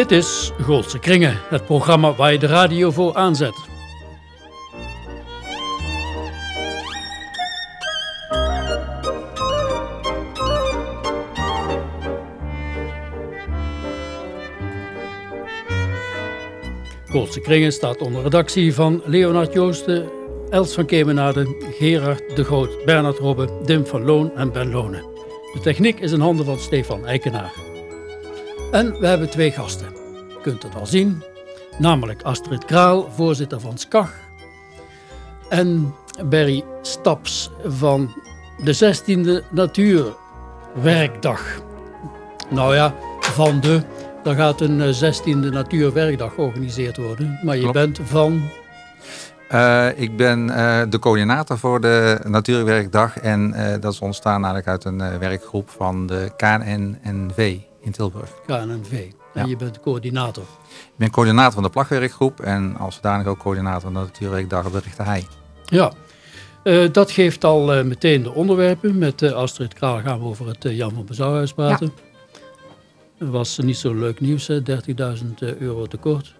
Dit is Goldse Kringen, het programma waar je de radio voor aanzet. Goldse Kringen staat onder redactie van Leonard Joosten, Els van Kemenade, Gerard de Groot, Bernard Robbe, Dim van Loon en Ben Lonen. De techniek is in handen van Stefan Eikenaar. En we hebben twee gasten. Je kunt het al zien. Namelijk Astrid Kraal, voorzitter van SCAG. En Barry Staps van de 16e Natuurwerkdag. Nou ja, van de... Er gaat een 16e Natuurwerkdag georganiseerd worden. Maar je Klopt. bent van... Uh, ik ben uh, de coördinator voor de Natuurwerkdag. En uh, dat is ontstaan eigenlijk uit een werkgroep van de KNNV in Tilburg. KNNV. En Ja. je bent coördinator. Ik ben coördinator van de plagwerkgroep en als zodanig ook coördinator van de Natuurwerkdag op de Rechterhei. Ja, Eh, dat geeft al eh, meteen de onderwerpen. Met eh, Astrid Kraal gaan we over het Jan van Bezouwhuis praten. Het was niet zo leuk nieuws, hè? 30.000 euro tekort.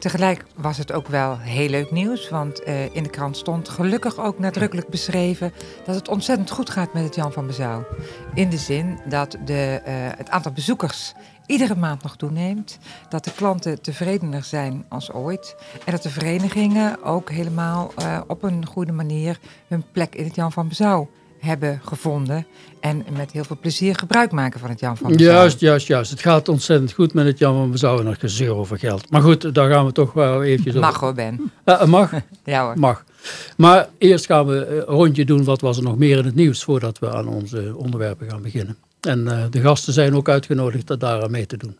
Tegelijk was het ook wel heel leuk nieuws, want eh, in de krant stond gelukkig ook nadrukkelijk beschreven dat het ontzettend goed gaat met het Jan van Bezouw. In de zin dat de, eh, het aantal bezoekers iedere maand nog toeneemt, dat de klanten tevredener zijn als ooit en dat de verenigingen ook helemaal eh, op een goede manier hun plek in het Jan van Bezouw hebben gevonden en met heel veel plezier gebruik maken van het Jan van Bezouw. Juist, juist, juist. Het gaat ontzettend goed met het Jan van Bezouw en nog gezeur over geld. Maar goed, daar gaan we toch wel eventjes over. Mag hoor, Ben. Ja, mag? Ja hoor. Mag. Maar eerst gaan we een rondje doen. Wat was er nog meer in het nieuws voordat we aan onze onderwerpen gaan beginnen. En eh, de gasten zijn ook uitgenodigd daar aan mee te doen.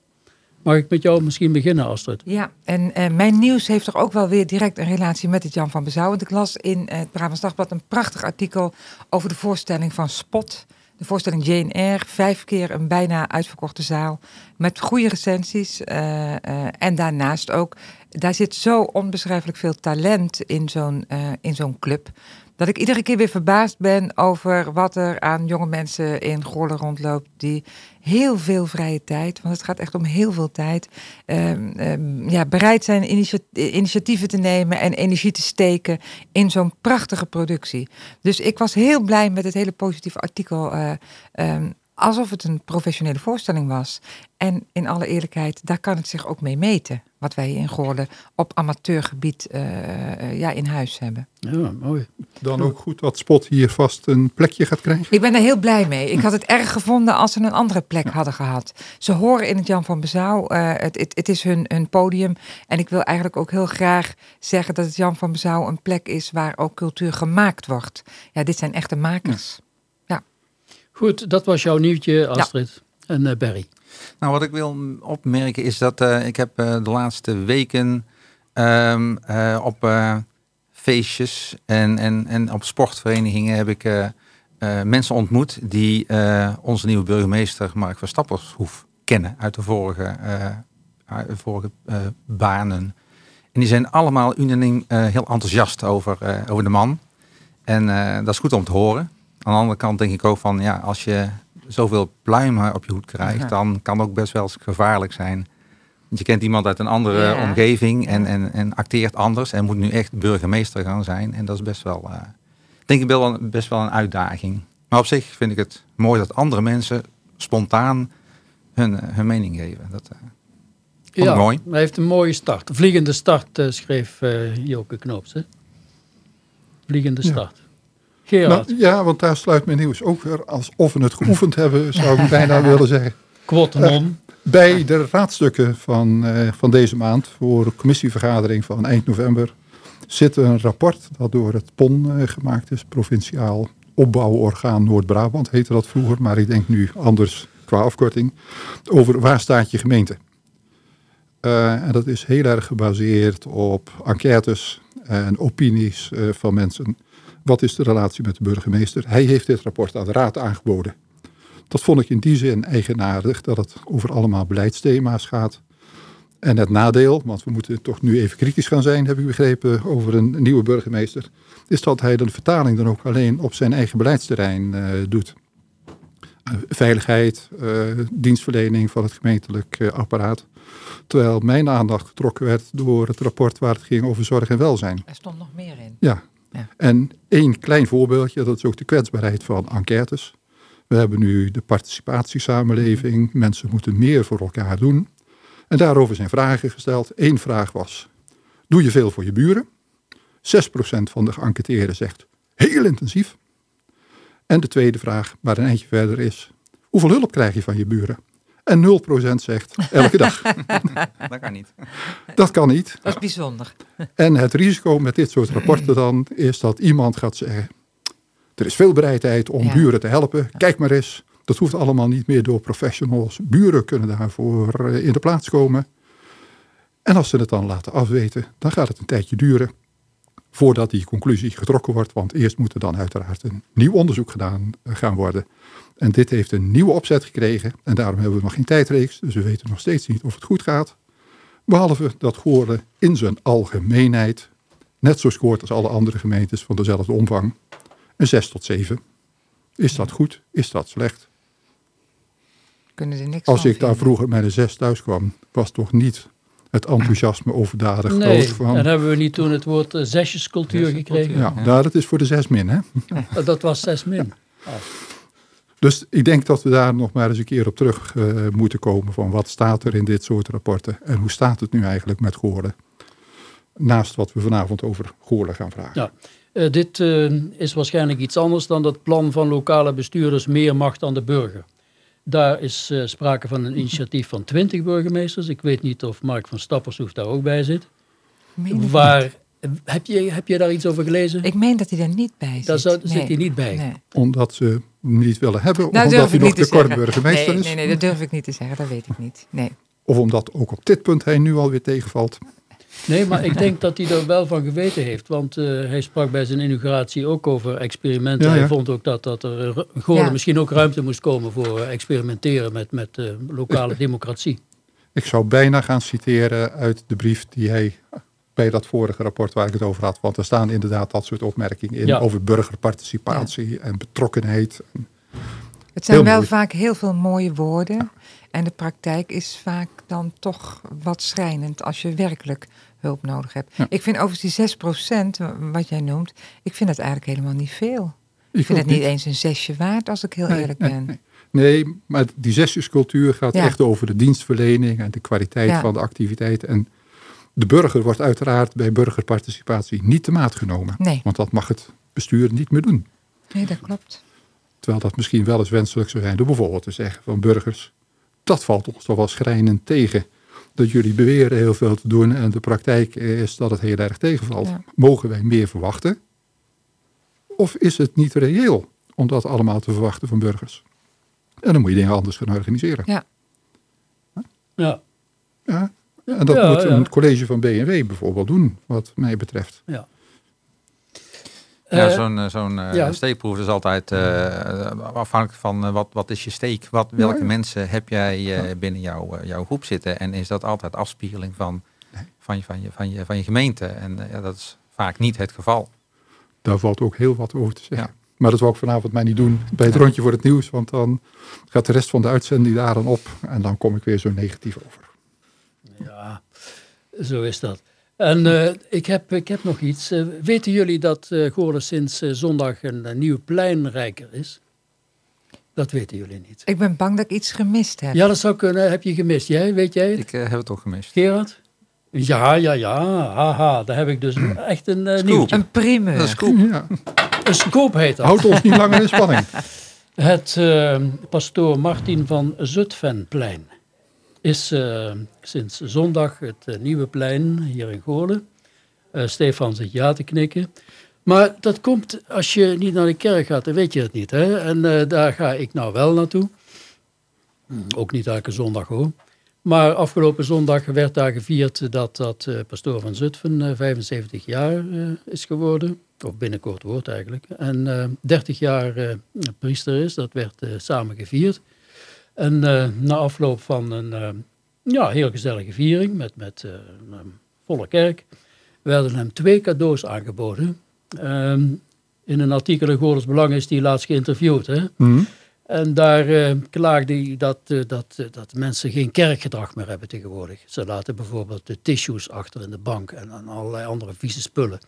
Mag ik met jou misschien beginnen, Astrid? Ja, en eh, mijn nieuws heeft toch ook wel weer direct een relatie met het Jan van Bezouw. Want ik las in eh, het Brabants Dagblad een prachtig artikel over de voorstelling van Spot. De voorstelling Jane Eyre, vijf keer een bijna uitverkochte zaal. Met goede recensies. eh, en daarnaast ook, daar zit zo onbeschrijfelijk veel talent in zo'n in zo'n club. Dat ik iedere keer weer verbaasd ben over wat er aan jonge mensen in Goorlen rondloopt. Die heel veel vrije tijd, want het gaat echt om heel veel tijd. ehm, ehm, ja, bereid zijn initia- initiatieven te nemen en energie te steken in zo'n prachtige productie. Dus ik was heel blij met het hele positieve artikel. eh, ehm, alsof het een professionele voorstelling was. En in alle eerlijkheid, daar kan het zich ook mee meten. Wat wij in Goorlen op amateurgebied eh, eh, ja, in huis hebben. Ja, mooi. Dan ook goed dat Spot hier vast een plekje gaat krijgen. Ik ben er heel blij mee. Ik had het erg gevonden als ze een andere plek hadden gehad. Ze horen in het Jan van Bezouw. eh, het, het, het is hun, hun podium. En ik wil eigenlijk ook heel graag zeggen dat het Jan van Bezouw een plek is waar ook cultuur gemaakt wordt. Ja, dit zijn echte makers. Goed, dat was jouw nieuwtje, Astrid. En eh, Barry. Nou, wat ik wil opmerken is dat eh, ik heb eh, de laatste weken ehm, eh, op eh, feestjes en, en, en op sportverenigingen heb ik eh, eh, mensen ontmoet die eh, onze nieuwe burgemeester Mark Verstappershoef kennen uit de vorige, eh, uit de vorige eh, banen. En die zijn allemaal unaniem eh, heel enthousiast over, eh, over de man. En eh, dat is goed om te horen. Aan de andere kant denk ik ook van, ja, als je zoveel pluimen op je hoed krijgt, Ja. dan kan het ook best wel eens gevaarlijk zijn. Want je kent iemand uit een andere Ja. omgeving en, en, en acteert anders en moet nu echt burgemeester gaan zijn. En dat is best wel, eh, denk ik wel, best wel een uitdaging. Maar op zich vind ik het mooi dat andere mensen spontaan hun, eh, hun mening geven. Dat, eh, Vond ik mooi. hij heeft een mooie start. Vliegende start schreef eh Joke Knoops. Hè? Vliegende Ja. start. Gerard, Nou, ja, want daar sluit mijn nieuws ook weer alsof we het geoefend hebben, zou ik bijna willen zeggen. Quotenon. Bij de raadstukken van, eh, van deze maand voor de commissievergadering van eind november zit een rapport dat door het PON eh, gemaakt is, Provinciaal Opbouworgaan Noord-Brabant heette dat vroeger, maar ik denk nu anders qua afkorting, over waar staat je gemeente. Eh, en dat is heel erg gebaseerd op enquêtes en opinies eh, van mensen. Wat is de relatie met de burgemeester? Hij heeft dit rapport aan de raad aangeboden. Dat vond ik in die zin eigenaardig, dat het over allemaal beleidsthema's gaat. En het nadeel, want we moeten toch nu even kritisch gaan zijn, heb ik begrepen, over een nieuwe burgemeester, is dat hij de vertaling dan ook alleen op zijn eigen beleidsterrein eh, doet. Eh, veiligheid, eh, dienstverlening van het gemeentelijk apparaat. Terwijl mijn aandacht getrokken werd door het rapport waar het ging over zorg en welzijn. Er stond nog meer in. Ja. En één klein voorbeeldje, dat is ook de kwetsbaarheid van enquêtes. We hebben nu de participatiesamenleving. Mensen moeten meer voor elkaar doen. En daarover zijn vragen gesteld. Eén vraag was, doe je veel voor je buren? 6% van de geënquêteerden zegt, heel intensief. En de tweede vraag, maar een eindje verder is, hoeveel hulp krijg je van je buren? En 0% zegt, elke dag. Dat kan niet. Dat kan niet. Dat is bijzonder. En het risico met dit soort rapporten dan is dat iemand gaat zeggen, er is veel bereidheid om Ja. buren te helpen. Kijk maar eens, dat hoeft allemaal niet meer door professionals. Buren kunnen daarvoor eh, in de plaats komen. En als ze het dan laten afweten, dan gaat het een tijdje duren voordat die conclusie getrokken wordt. Want eerst moet er dan uiteraard een nieuw onderzoek gedaan eh, gaan worden. En dit heeft een nieuwe opzet gekregen. En daarom hebben we nog geen tijdreeks. Dus we weten nog steeds niet of het goed gaat. Behalve dat Goorlen in zijn algemeenheid net zo scoort als alle andere gemeentes van dezelfde omvang. Een 6 tot 7. Is dat goed? Is dat slecht? Kunnen er niks Als ik daar vroeger met een 6 thuis kwam, was toch niet het enthousiasme overdadig Nee, groot van... en hebben we niet toen het woord eh, zesjescultuur gekregen? Ja, nou, dat is voor de 6 min, hè? Dat was zes min. Dus ik denk dat we daar nog maar eens een keer op terug eh, moeten komen van wat staat er in dit soort rapporten en hoe staat het nu eigenlijk met Goorlen. Naast wat we vanavond over Goorlen gaan vragen. Ja. Eh, dit eh, is waarschijnlijk iets anders dan dat plan van lokale bestuurders meer macht aan de burger. Daar is eh, sprake van een initiatief van 20 burgemeesters. Ik weet niet of Mark van Stappershoef daar ook bij zit. Waar, heb, je, heb je daar iets over gelezen? Ik meen dat hij er niet bij zit. daar Nee. zit hij niet bij. Nee. Omdat ze hem niet willen hebben, of Nou, omdat hij nog te te kort burgemeester nee, is. Nee, nee, dat durf ik niet te zeggen. Dat weet ik niet. Nee. Of omdat ook op dit punt hij nu alweer tegenvalt. Nee, maar ik denk dat hij er wel van geweten heeft. Want eh, hij sprak bij zijn inauguratie ook over experimenten. Ja, ja. Hij vond ook dat, dat er eh, Ja. misschien ook ruimte moest komen voor experimenteren met, met eh, lokale democratie. Ik zou bijna gaan citeren uit de brief die hij bij dat vorige rapport waar ik het over had. Want er staan inderdaad dat soort opmerkingen in Ja. over burgerparticipatie en betrokkenheid. Het zijn Heel wel mooi. vaak heel veel mooie woorden. En de praktijk is vaak dan toch wat schrijnend als je werkelijk hulp nodig hebt. Ja. Ik vind overigens die 6% wat jij noemt, ik vind het eigenlijk helemaal niet veel. Ik Ik vind het niet eens een zesje waard als ik heel Nee, eerlijk nee, ben. nee. Nee, maar die zesjescultuur gaat Ja. echt over de dienstverlening en de kwaliteit Ja. van de activiteit. En de burger wordt uiteraard bij burgerparticipatie niet te maat genomen. Nee. Want dat mag het bestuur niet meer doen. Nee, dat klopt. Terwijl dat misschien wel eens wenselijk zou zijn door bijvoorbeeld te zeggen van burgers, dat valt ons toch wel schrijnend tegen. Dat jullie beweren heel veel te doen en de praktijk is dat het heel erg tegenvalt. Ja. Mogen wij meer verwachten? Of is het niet reëel om dat allemaal te verwachten van burgers? En dan moet je dingen anders gaan organiseren. Ja. Ja, Ja? En dat Ja, moet ja. een college van BNW bijvoorbeeld doen, wat mij betreft. ja. Ja, Eh, zo'n eh, zo'n eh, ja. steekproef is altijd eh, afhankelijk van wat, wat is je steek. Wat, welke ja. mensen heb jij eh, binnen jouw, jouw groep zitten? En is dat altijd afspiegeling van, van, je, van, je, van, je, van je gemeente? En ja, dat is vaak niet het geval. Daar valt ook heel wat over te zeggen. Ja. Maar dat wil ik vanavond maar niet doen bij het rondje voor het nieuws. Want dan gaat de rest van de uitzending daar dan op. En dan kom ik weer zo negatief over. Ja, zo is dat. En eh, ik, heb, ik heb nog iets. Eh, weten jullie dat eh Goorlen sinds zondag een, nieuw pleinrijker is? Dat weten jullie niet. Ik ben bang dat ik iets gemist heb. Ja, dat zou kunnen. Heb je gemist? Jij, weet jij het? Ik heb het ook gemist. Gerard? Ja, ja, ja. Haha, daar heb ik dus echt een uh, nieuwtje. Een primeur. Dat is cool. Ja, Een scoop heet dat. houd ons niet langer in spanning. Het pastoor Martin van Zutphenplein is eh, sinds zondag het eh, nieuwe plein hier in Goorlen. Eh, Stefan zit ja te knikken. Maar dat komt als je niet naar de kerk gaat, dan weet je het niet. Hè? En daar ga ik nou wel naartoe. Ook niet elke zondag hoor. Maar afgelopen zondag werd daar gevierd dat dat pastoor van Zutphen eh, 75 jaar is geworden. Of binnenkort wordt eigenlijk. En eh 30 jaar priester is. Dat werd samen gevierd. En eh, na afloop van een eh, ja, heel gezellige viering met, met eh, een volle kerk, werden hem twee cadeaus aangeboden. Ehm, in een artikel in Goorles Belang is die laatst geïnterviewd. Hè? Hm? En daar uh, klaagde hij dat, uh, dat, uh, dat mensen geen kerkgedrag meer hebben tegenwoordig. Ze laten bijvoorbeeld de tissues achter in de bank en, en allerlei andere vieze spullen.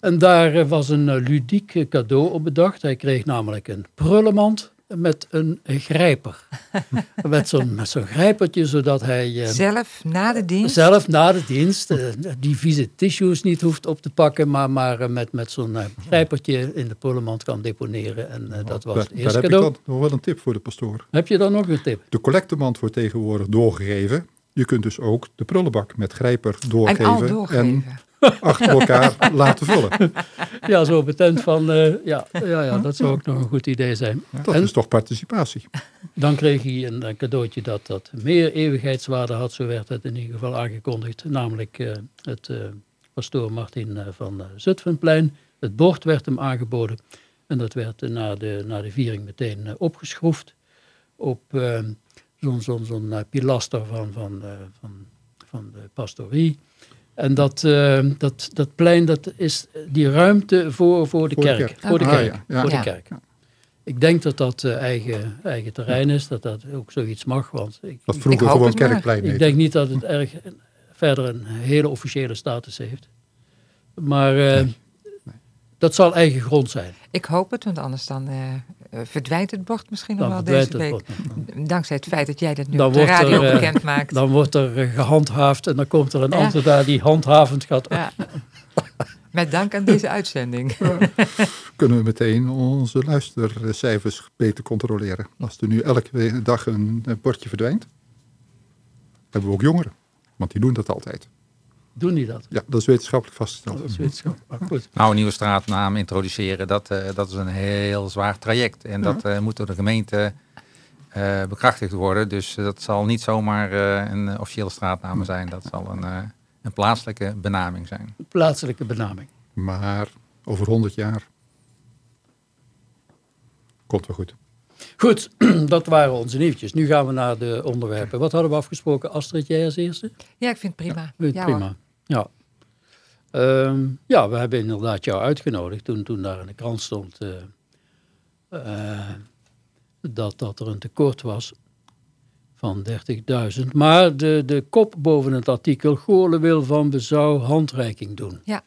En daar was een ludiek cadeau op bedacht. Hij kreeg namelijk een prullenmand met een grijper. met zo'n zo'n grijpertje, zodat hij... Uh, zelf na de dienst? Zelf na de dienst. Uh, die vieze tissues niet hoeft op te pakken, maar, maar uh, met, met zo'n grijpertje in de pullenmand kan deponeren. En dat was daar, het eerste daar cadeau. heb ik dan nog wel een tip voor de pastoor. Heb je dan nog een tip? De collectemand wordt tegenwoordig doorgegeven. Je kunt dus ook de prullenbak met grijper doorgeven. En al doorgeven. Achter elkaar laten vullen. Ja, zo betent van, uh, ja, ja, ja, dat zou ook nog een goed idee zijn. Dat en is toch participatie. Dan kreeg hij een, cadeautje dat, dat meer eeuwigheidswaarde had, zo werd het in ieder geval aangekondigd. Namelijk uh, het uh, pastoor Martin van Zutphenplein. Het bord werd hem aangeboden. En dat werd na de, na de viering meteen opgeschroefd op zo'n zo'n zo'n pilaster van, van, van, van de pastorie. En dat, uh, dat, dat plein, dat is die ruimte voor, voor de Voor de kerk. Voor de Ah, kerk. ja. Voor de kerk. Ik denk dat dat eh, eigen, eigen terrein is, dat dat ook zoiets mag. Want ik, Dat vroeger gewoon kerkplein ik denk niet dat het erg verder een hele officiële status heeft. Maar eh, dat zal eigen grond zijn. Ik hoop het, want anders dan eh, eh, verdwijnt het bord misschien nog Dan wel deze week. bord. Dankzij het feit dat jij dat nu Dan op de er, radio eh, bekend maakt. Dan wordt er eh, gehandhaafd en dan komt er een Ja. ambtenaar die handhavend gaat. Ja. Met dank aan deze uitzending. Kunnen we meteen onze luistercijfers beter controleren. Als er nu elke dag een eh, bordje verdwijnt, hebben we ook jongeren. Want die doen dat altijd. Doen die dat? Ja, dat is wetenschappelijk vastgesteld. Dat is wetenschap. Maar goed. Nou, een nieuwe straatnaam introduceren, dat, eh, dat is een heel zwaar traject. En dat eh, moet door de gemeente eh, bekrachtigd worden. Dus dat zal niet zomaar eh, een officiële straatnaam zijn. Dat zal een, eh, een plaatselijke benaming zijn. Plaatselijke benaming. Maar over 100 jaar komt wel goed. Goed, dat waren onze nieuwtjes. Nu gaan we naar de onderwerpen. Wat hadden we afgesproken? Astrid, jij als eerste? Ja, ik vind het prima. Vind Ja, Prima. hoor. Ja. Ehm, ja, we hebben inderdaad jou uitgenodigd toen, toen daar in de krant stond eh, eh, dat, dat er een tekort was van 30.000. Maar de, de kop boven het artikel, Goorlen wil van Bezouw handreiking doen. Ja.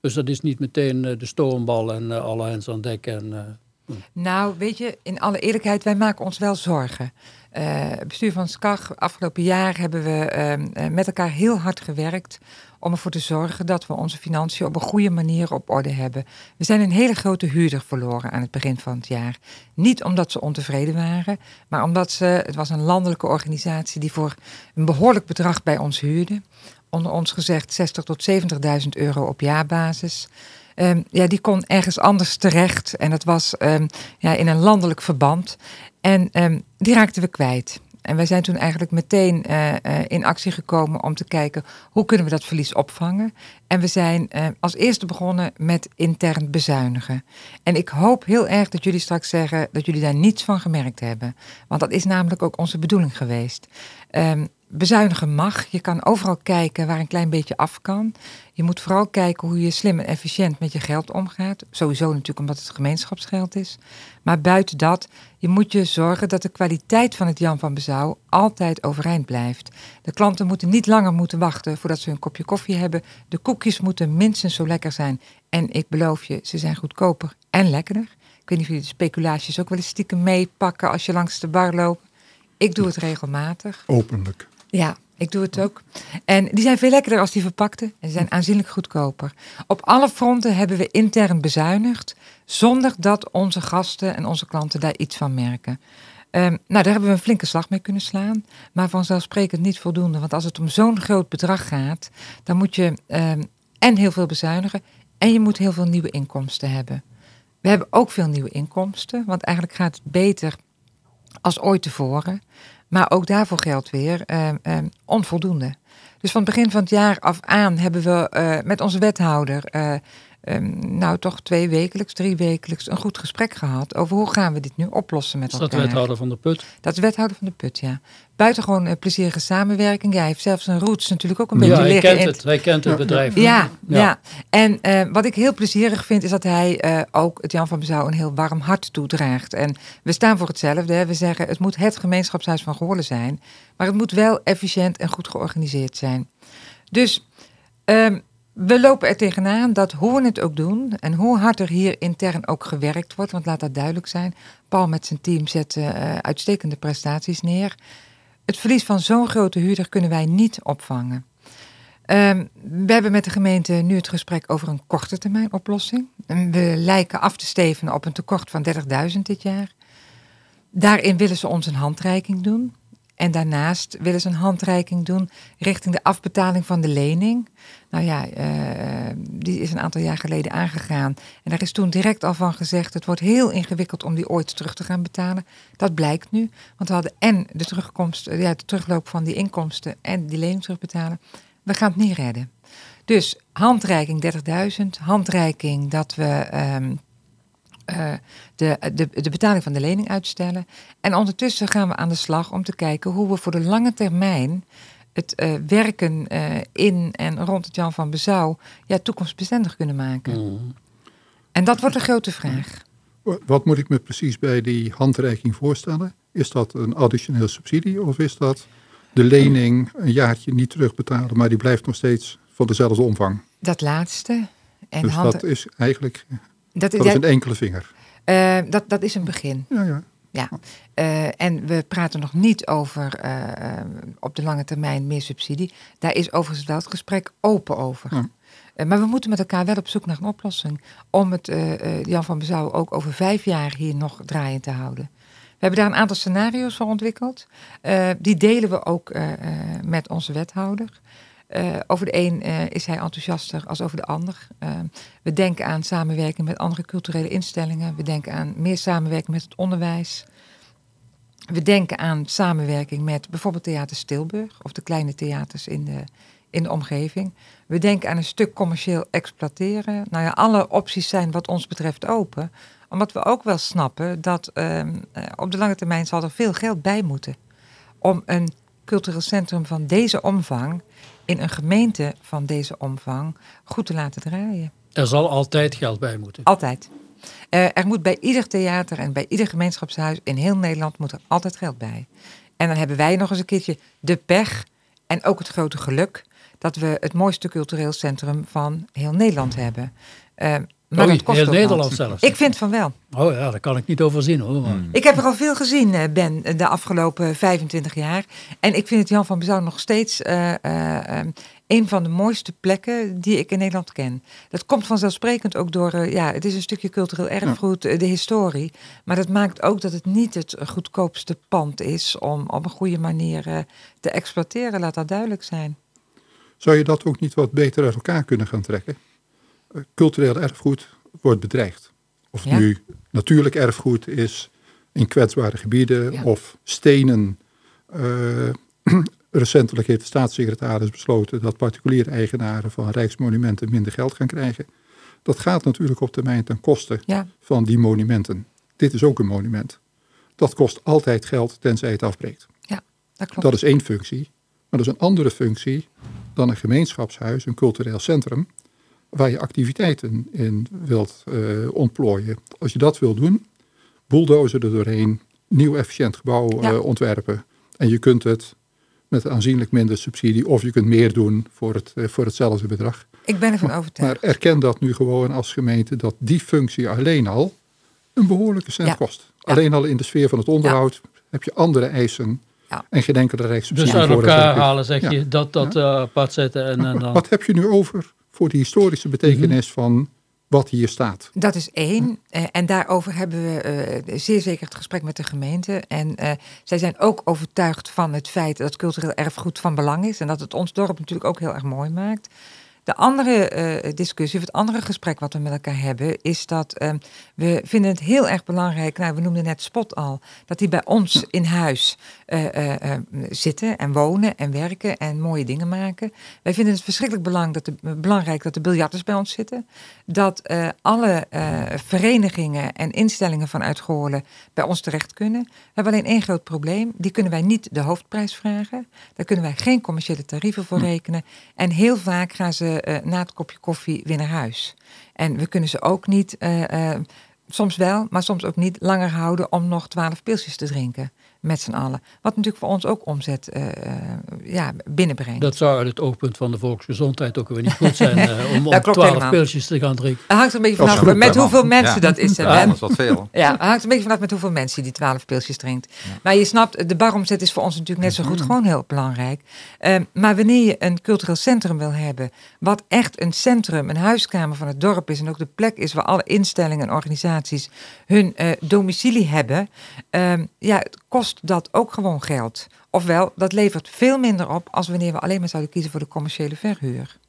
Dus dat is niet meteen eh, de stoombal en alle hens aan dek. En, eh, Nou, weet je, in alle eerlijkheid, wij maken ons wel zorgen. Eh, het bestuur van SCAG, afgelopen jaar hebben we ehm, eh, met elkaar heel hard gewerkt om ervoor te zorgen dat we onze financiën op een goede manier op orde hebben. We zijn een hele grote huurder verloren aan het begin van het jaar. Niet omdat ze ontevreden waren, maar omdat ze, het was een landelijke organisatie die voor een behoorlijk bedrag bij ons huurde. Onder ons gezegd 60 tot 70.000 euro op jaarbasis. Ehm, ja, die kon ergens anders terecht. En dat was ehm, ja, in een landelijk verband. En ehm, die raakten we kwijt. En wij zijn toen eigenlijk meteen eh, eh, in actie gekomen om te kijken hoe kunnen we dat verlies opvangen. En we zijn als eerste begonnen met intern bezuinigen. En ik hoop heel erg dat jullie straks zeggen dat jullie daar niets van gemerkt hebben. Want dat is namelijk ook onze bedoeling geweest. Bezuinigen mag. Je kan overal kijken waar een klein beetje af kan. Je moet vooral kijken hoe je slim en efficiënt met je geld omgaat. Sowieso natuurlijk omdat het gemeenschapsgeld is. Maar buiten dat, je moet je zorgen dat de kwaliteit van het Jan van Bezouw altijd overeind blijft. De klanten moeten niet langer moeten wachten voordat ze een kopje koffie hebben. De koekjes moeten minstens zo lekker zijn. En ik beloof je, ze zijn goedkoper en lekkerder. Ik weet niet of jullie de speculaties ook wel eens stiekem meepakken als je langs de bar loopt. Ik doe het regelmatig. Openlijk. Ja, ik doe het ook. En die zijn veel lekkerder als die verpakte. En ze zijn aanzienlijk goedkoper. Op alle fronten hebben we intern bezuinigd. Zonder dat onze gasten en onze klanten daar iets van merken. Ehm, nou, daar hebben we een flinke slag mee kunnen slaan. Maar vanzelfsprekend niet voldoende. Want als het om zo'n groot bedrag gaat, dan moet je ehm, en heel veel bezuinigen. En je moet heel veel nieuwe inkomsten hebben. We hebben ook veel nieuwe inkomsten. Want eigenlijk gaat het beter als ooit tevoren. Maar ook daarvoor geldt weer ehm, ehm, onvoldoende. Dus van het begin van het jaar af aan hebben we eh, met onze wethouder eh, ehm, nou toch twee wekelijks, drie wekelijks een goed gesprek gehad over hoe gaan we dit nu oplossen met Is elkaar. dat wethouder van de Put? Dat is wethouder van de Put, ja. Buitengewoon eh, plezierige samenwerking. Ja, hij heeft zelfs zijn roots natuurlijk ook een Ja, beetje hij liggen kent het. Hij kent het bedrijf. ja, ja. Ja. en eh, wat ik heel plezierig vind is dat hij eh, ook het Jan van Bezouw een heel warm hart toedraagt. En we staan voor hetzelfde. Hè. We zeggen het moet het gemeenschapshuis van Goorlen zijn, maar het moet wel efficiënt en goed georganiseerd zijn. Dus ehm, we lopen er tegenaan dat hoe we het ook doen en hoe hard er hier intern ook gewerkt wordt, want laat dat duidelijk zijn. Paul met zijn team zet eh, uitstekende prestaties neer. Het verlies van zo'n grote huurder kunnen wij niet opvangen. Ehm, we hebben met de gemeente nu het gesprek over een korte termijn oplossing. We lijken af te stevenen op een tekort van 30.000 dit jaar. Daarin willen ze ons een handreiking doen. En daarnaast willen ze een handreiking doen richting de afbetaling van de lening. Nou ja, eh, die is een aantal jaar geleden aangegaan. En daar is toen direct al van gezegd: het wordt heel ingewikkeld om die ooit terug te gaan betalen. Dat blijkt nu, want we hadden en de, terugkomst, eh, ja, de terugloop van die inkomsten en die lening terugbetalen. We gaan het niet redden. Dus handreiking 30.000, handreiking dat we ehm, eh, de, de, de betaling van de lening uitstellen. En ondertussen gaan we aan de slag om te kijken hoe we voor de lange termijn het eh, werken eh, in en rond het Jan van Bezouw ja, toekomstbestendig kunnen maken. Mm. En dat wordt een grote vraag. Wat moet ik me precies bij die handreiking voorstellen? Is dat een additioneel subsidie of is dat de lening een jaartje niet terugbetalen, maar die blijft nog steeds van dezelfde omvang? Dat laatste. En dus hand- dat is eigenlijk dat, dat is een enkele vinger. eh, dat, dat is een begin. Ja, ja. Ja, Eh, en we praten nog niet over eh, op de lange termijn meer subsidie. Daar is overigens wel het gesprek open over. Ja. Maar we moeten met elkaar wel op zoek naar een oplossing. Om het Jan van Bezouw ook over vijf jaar hier nog draaiend te houden. We hebben daar een aantal scenario's voor ontwikkeld. Die delen we ook met onze wethouder. Eh, over de een eh, is hij enthousiaster als over de ander. Eh, we denken aan samenwerking met andere culturele instellingen. We denken aan meer samenwerking met het onderwijs. We denken aan samenwerking met bijvoorbeeld Theater Stilburg of de kleine theaters in de, in de omgeving. We denken aan een stuk commercieel exploiteren. Nou ja, alle opties zijn wat ons betreft open. Omdat we ook wel snappen dat ehm, eh, op de lange termijn zal er veel geld bij moeten. Om een cultureel centrum van deze omvang in een gemeente van deze omvang goed te laten draaien. Er zal altijd geld bij moeten. Altijd. Eh, er moet bij ieder theater en bij ieder gemeenschapshuis in heel Nederland moet er altijd geld bij. En dan hebben wij nog eens een keertje de pech en ook het grote geluk dat we het mooiste cultureel centrum van heel Nederland hebben. Eh, maar Oei, dat kost heel ook Nederland wat. zelfs. Ik vind van wel. Oh ja, dat kan ik niet overzien hoor. Maar. Ik heb er al veel gezien, eh, Ben, de afgelopen 25 jaar. En ik vind het Jan van Bezouw nog steeds eh, eh, eh, een van de mooiste plekken die ik in Nederland ken. Dat komt vanzelfsprekend ook door, eh, ja, het is een stukje cultureel erfgoed, eh, de historie. Maar dat maakt ook dat het niet het goedkoopste pand is om op een goede manier eh, te exploiteren. Laat dat duidelijk zijn. Zou je dat ook niet wat beter uit elkaar kunnen gaan trekken? Cultureel erfgoed wordt bedreigd. Of Ja. nu natuurlijk erfgoed is in kwetsbare gebieden Ja. of stenen. Eh, recentelijk heeft de staatssecretaris besloten dat particuliere eigenaren van rijksmonumenten minder geld gaan krijgen. Dat gaat natuurlijk op termijn ten koste Ja, van die monumenten. Dit is ook een monument. Dat kost altijd geld tenzij het afbreekt. dat klopt. Dat is één functie. Maar dat is een andere functie dan een gemeenschapshuis, een cultureel centrum, waar je activiteiten in wilt eh, ontplooien. Als je dat wil doen, bulldozer er doorheen, nieuw efficiënt gebouw eh, ontwerpen. En je kunt het met aanzienlijk minder subsidie of je kunt meer doen voor, het, eh, voor hetzelfde bedrag. Ik ben ervan Maar overtuigd. erken dat nu gewoon als gemeente dat die functie alleen al een behoorlijke cent Ja. kost. Ja. Alleen al in de sfeer van het onderhoud heb je andere eisen Ja. en geen enkele rijkssubsidie Dus uit elkaar halen zeg Ja. je, dat, dat eh, apart zetten en, en dan... Wat heb je nu over voor de historische betekenis Mhm. van wat hier staat? Dat is één. Eh, en daarover hebben we eh, zeer zeker het gesprek met de gemeente. En eh, zij zijn ook overtuigd van het feit dat cultureel erfgoed van belang is. En dat het ons dorp natuurlijk ook heel erg mooi maakt. De andere uh, discussie, of het andere gesprek wat we met elkaar hebben, is dat uh, we vinden het heel erg belangrijk, nou we noemden net Spot al, dat die bij ons in huis uh, zitten en wonen en werken en mooie dingen maken. Wij vinden het verschrikkelijk belang dat de, belangrijk dat de biljarters bij ons zitten. Dat alle verenigingen en instellingen van Uitgoorlen bij ons terecht kunnen. We hebben alleen één groot probleem, die kunnen wij niet de hoofdprijs vragen. Daar kunnen wij geen commerciële tarieven voor hm. rekenen. En heel vaak gaan ze uh, na het kopje koffie weer naar huis. En we kunnen ze ook niet, uh, soms wel, maar soms ook niet langer houden om nog twaalf pilsjes te drinken met z'n allen. Wat natuurlijk voor ons ook omzet uh, ja, binnenbrengt. Dat zou uit het oogpunt van de volksgezondheid ook weer niet goed zijn uh, om, om twaalf pilsjes te gaan drinken. Het hangt een beetje vanaf met hoeveel mensen dat is. Ja, dat is wat veel. Ja, het hangt een beetje vanaf met hoeveel mensen die twaalf pilsjes drinkt. Maar je snapt, de baromzet is voor ons natuurlijk net zo goed mm-hmm. gewoon heel belangrijk. Uh, maar wanneer je een cultureel centrum wil hebben, wat echt een centrum, een huiskamer van het dorp is en ook de plek is waar alle instellingen en organisaties hun domicilie hebben, ehm, ja, het kost dat ook gewoon geld. Ofwel, dat levert veel minder op als wanneer we alleen maar zouden kiezen voor de commerciële verhuur.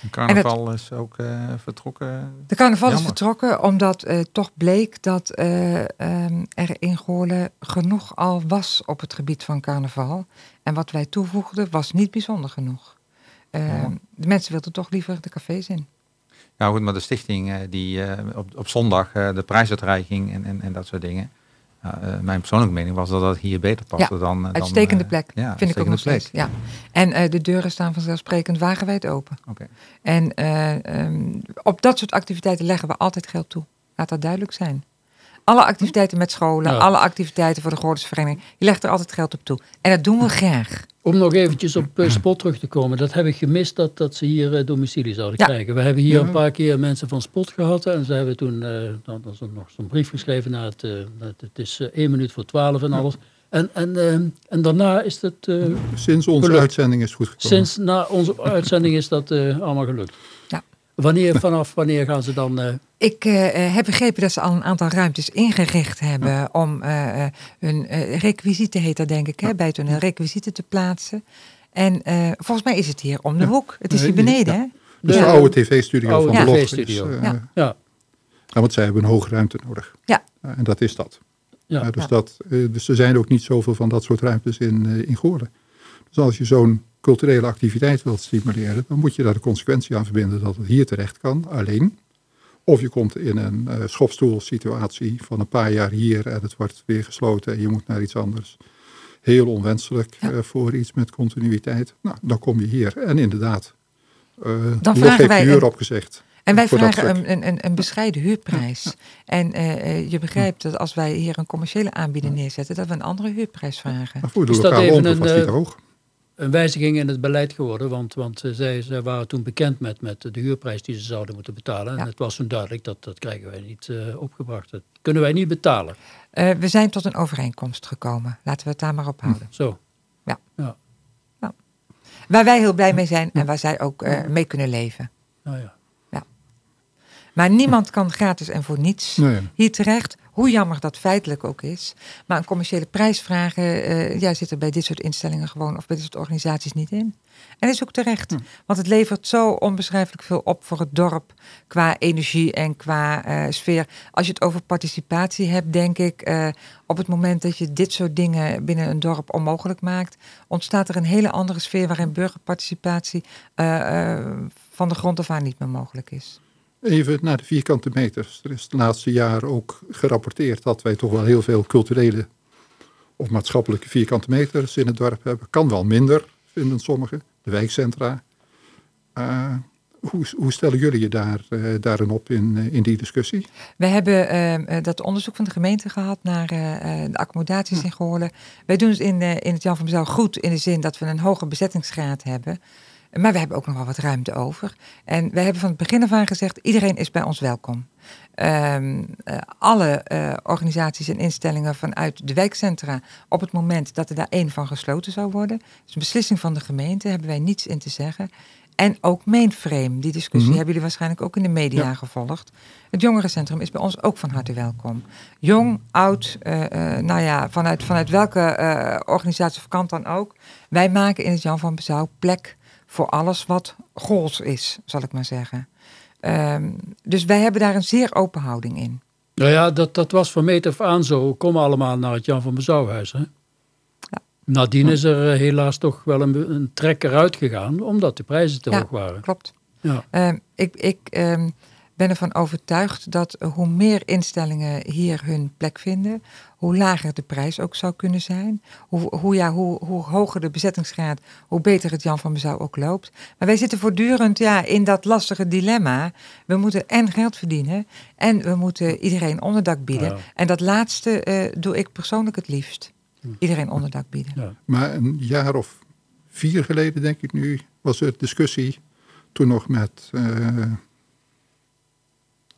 De carnaval is ook uh, vertrokken. De carnaval is vertrokken omdat uh, toch bleek dat uh, um, er in Goorlen genoeg al was op het gebied van carnaval. En wat wij toevoegden was niet bijzonder genoeg. Ehm, de mensen wilden toch liever de cafés in. Ja goed, maar de stichting die op, op zondag de prijsuitreiking en, en, en dat soort dingen. Uh, mijn persoonlijke mening was dat dat hier beter paste ja, dan... uitstekende dan, plek, ja, vind ik ook nog steeds. Ja. En uh, de deuren staan vanzelfsprekend wagenwijd open. Okay. En uh, um, op dat soort activiteiten leggen we altijd geld toe. Laat dat duidelijk zijn. Alle activiteiten met scholen, ja. alle activiteiten voor de Gordensvereniging. Je legt er altijd geld op toe. En dat doen we graag. Om nog eventjes op uh, Spot terug te komen. Dat heb ik gemist dat, dat ze hier uh, domicilie zouden ja. krijgen. We hebben hier een paar keer mensen van Spot gehad. En ze hebben toen uh, dan, dan nog zo'n brief geschreven. Naar het, het is één minuut voor twaalf en alles. En, en, en daarna is het... Sinds onze gelukt. uitzending is goed gekomen. Sinds na onze uitzending is dat allemaal gelukt. Wanneer, vanaf wanneer gaan ze dan... Uh... Ik uh, heb begrepen dat ze al een aantal ruimtes ingericht hebben ja. om uh, hun requisieten, heet dat denk ik, hè, bij toneel, requisieten te plaatsen. En volgens mij is het hier om de hoek. Het is hier beneden, hè? Dus ja. de oude tv-studio van ja. de TV-studio. ja. ja. want zij hebben een hoge ruimte nodig. Ja. en dat is dat. Ja. dus, dat dus er zijn ook niet zoveel van dat soort ruimtes in, in Goorden. Dus als je zo'n culturele activiteit wilt stimuleren, dan moet je daar de consequentie aan verbinden dat het hier terecht kan, alleen. Of je komt in een uh, schopstoelsituatie van een paar jaar hier en het wordt weer gesloten en je moet naar iets anders. Heel onwenselijk ja. uh, voor iets met continuïteit. Nou, dan kom je hier. En inderdaad, uh, dan vragen wij huur opgezegd. En wij vragen een, een, een, bescheiden huurprijs. Ja. En uh, je begrijpt dat als wij hier een commerciële aanbieder neerzetten, dat we een andere huurprijs vragen. Maar voor de lokale omroep was die hoog een wijziging in het beleid geworden. Want, want zij, zij waren toen bekend met, met de huurprijs die ze zouden moeten betalen. En het was toen duidelijk dat dat krijgen wij niet uh, opgebracht. Dat kunnen wij niet betalen. Uh, we zijn tot een overeenkomst gekomen. Laten we het daar maar op houden. Zo. Ja. ja. Nou. Waar wij heel blij mee zijn en waar zij ook uh, mee kunnen leven. Nou ja. ja. Maar niemand kan gratis en voor niets nee. hier terecht. Hoe jammer dat feitelijk ook is. Maar een commerciële prijs vragen, uh, ja, zit er bij dit soort instellingen gewoon of bij dit soort organisaties niet in. En dat is ook terecht. Hm. Want het levert zo onbeschrijfelijk veel op voor het dorp qua energie en qua uh, sfeer. Als je het over participatie hebt, denk ik, uh, op het moment dat je dit soort dingen binnen een dorp onmogelijk maakt, ontstaat er een hele andere sfeer waarin burgerparticipatie van de grond af aan niet meer mogelijk is. Even naar de vierkante meters. Er is de laatste jaren ook gerapporteerd dat wij toch wel heel veel culturele of maatschappelijke vierkante meters in het dorp hebben. Kan wel minder, vinden sommigen. De wijkcentra. Uh, hoe, hoe, stellen jullie je daar, uh, daarin op in, uh, in die discussie? We hebben dat onderzoek van de gemeente gehad naar de accommodaties in Goorlen. Wij doen het in, in het Jan van Bezouw goed in de zin dat we een hoge bezettingsgraad hebben. Maar we hebben ook nog wel wat ruimte over. En wij hebben van het begin af aan gezegd, iedereen is bij ons welkom. Um, uh, alle uh, organisaties en instellingen vanuit de wijkcentra op het moment dat er daar één van gesloten zou worden. Dus een beslissing van de gemeente, hebben wij niets in te zeggen. En ook mainframe, die discussie mm -hmm. hebben jullie waarschijnlijk ook in de media ja. gevolgd. Het jongerencentrum is bij ons ook van harte welkom. Jong, oud, uh, nou ja, vanuit, vanuit welke organisatie of kant dan ook. Wij maken in het Jan van Bezouw plek voor alles wat Gools is, zal ik maar zeggen. Ehm, dus wij hebben daar een zeer open houding in. Nou ja, dat, dat was van meet af aan zo. Kom allemaal naar het Jan van Bezouwhuis. Hè? Ja. Nadien is er eh, helaas toch wel een, een trek eruit gegaan, omdat de prijzen te Ja. hoog waren. Klopt. Ja. Ehm, ik ik ehm, ben ervan overtuigd dat hoe meer instellingen hier hun plek vinden, hoe lager de prijs ook zou kunnen zijn. Hoe, hoe, ja, hoe, hoe hoger de bezettingsgraad, hoe beter het Jan van Bezouw ook loopt. Maar wij zitten voortdurend ja, in dat lastige dilemma. We moeten en geld verdienen en we moeten iedereen onderdak bieden. Ja. En dat laatste eh, doe ik persoonlijk het liefst. Hm. Iedereen onderdak bieden. Ja. Maar een jaar of vier geleden, denk ik nu, was er discussie. Toen nog met, eh,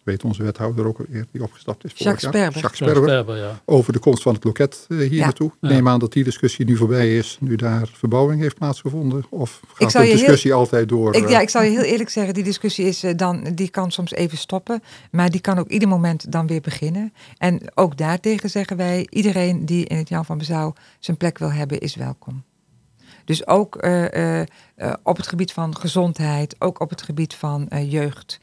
weet onze wethouder ook alweer, die opgestapt is. Jacques. Sperber. Jacques Sperber. Sperber, ja. Over de komst van het loket eh, hier Ja. naartoe. Ja. Neem aan dat die discussie nu voorbij is, nu daar verbouwing heeft plaatsgevonden. Of gaat de heel- discussie altijd door? Ik, eh, ja, ik zal je heel eerlijk zeggen, die discussie is eh, dan, die kan soms even stoppen, maar die kan ook ieder moment dan weer beginnen. En ook daartegen zeggen wij, iedereen die in het Jan van Bezouw zijn plek wil hebben, is welkom. Dus ook eh, eh, eh, op het gebied van gezondheid, ook op het gebied van jeugd.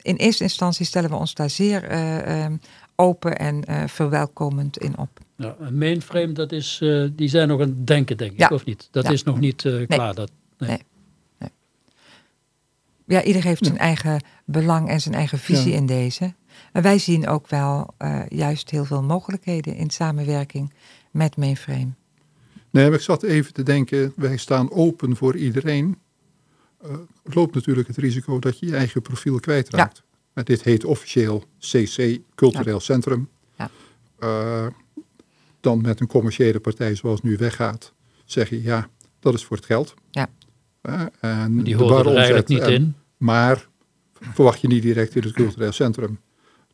In eerste instantie stellen we ons daar zeer eh, eh, open en verwelkomend in op. Ja, en mainframe, dat is, die zijn nog aan het denken, denk ik, Ja. of niet? Dat Ja. is nog niet klaar. Dat, nee. Nee. Ja, ieder heeft zijn eigen belang en zijn eigen visie Ja. in deze. Maar wij zien ook wel juist heel veel mogelijkheden in samenwerking met Mainframe. Nee, maar ik zat even te denken, wij staan open voor iedereen. Eh, het loopt natuurlijk het risico dat je je eigen profiel kwijtraakt. Maar dit heet officieel CC, Cultureel Centrum. Ja. Eh, dan met een commerciële partij zoals nu weggaat, zeg je ja, dat is voor het geld. Ja. Eh, en Die de hoort er eigenlijk niet en- in. Maar verwacht je niet direct in het cultureel centrum.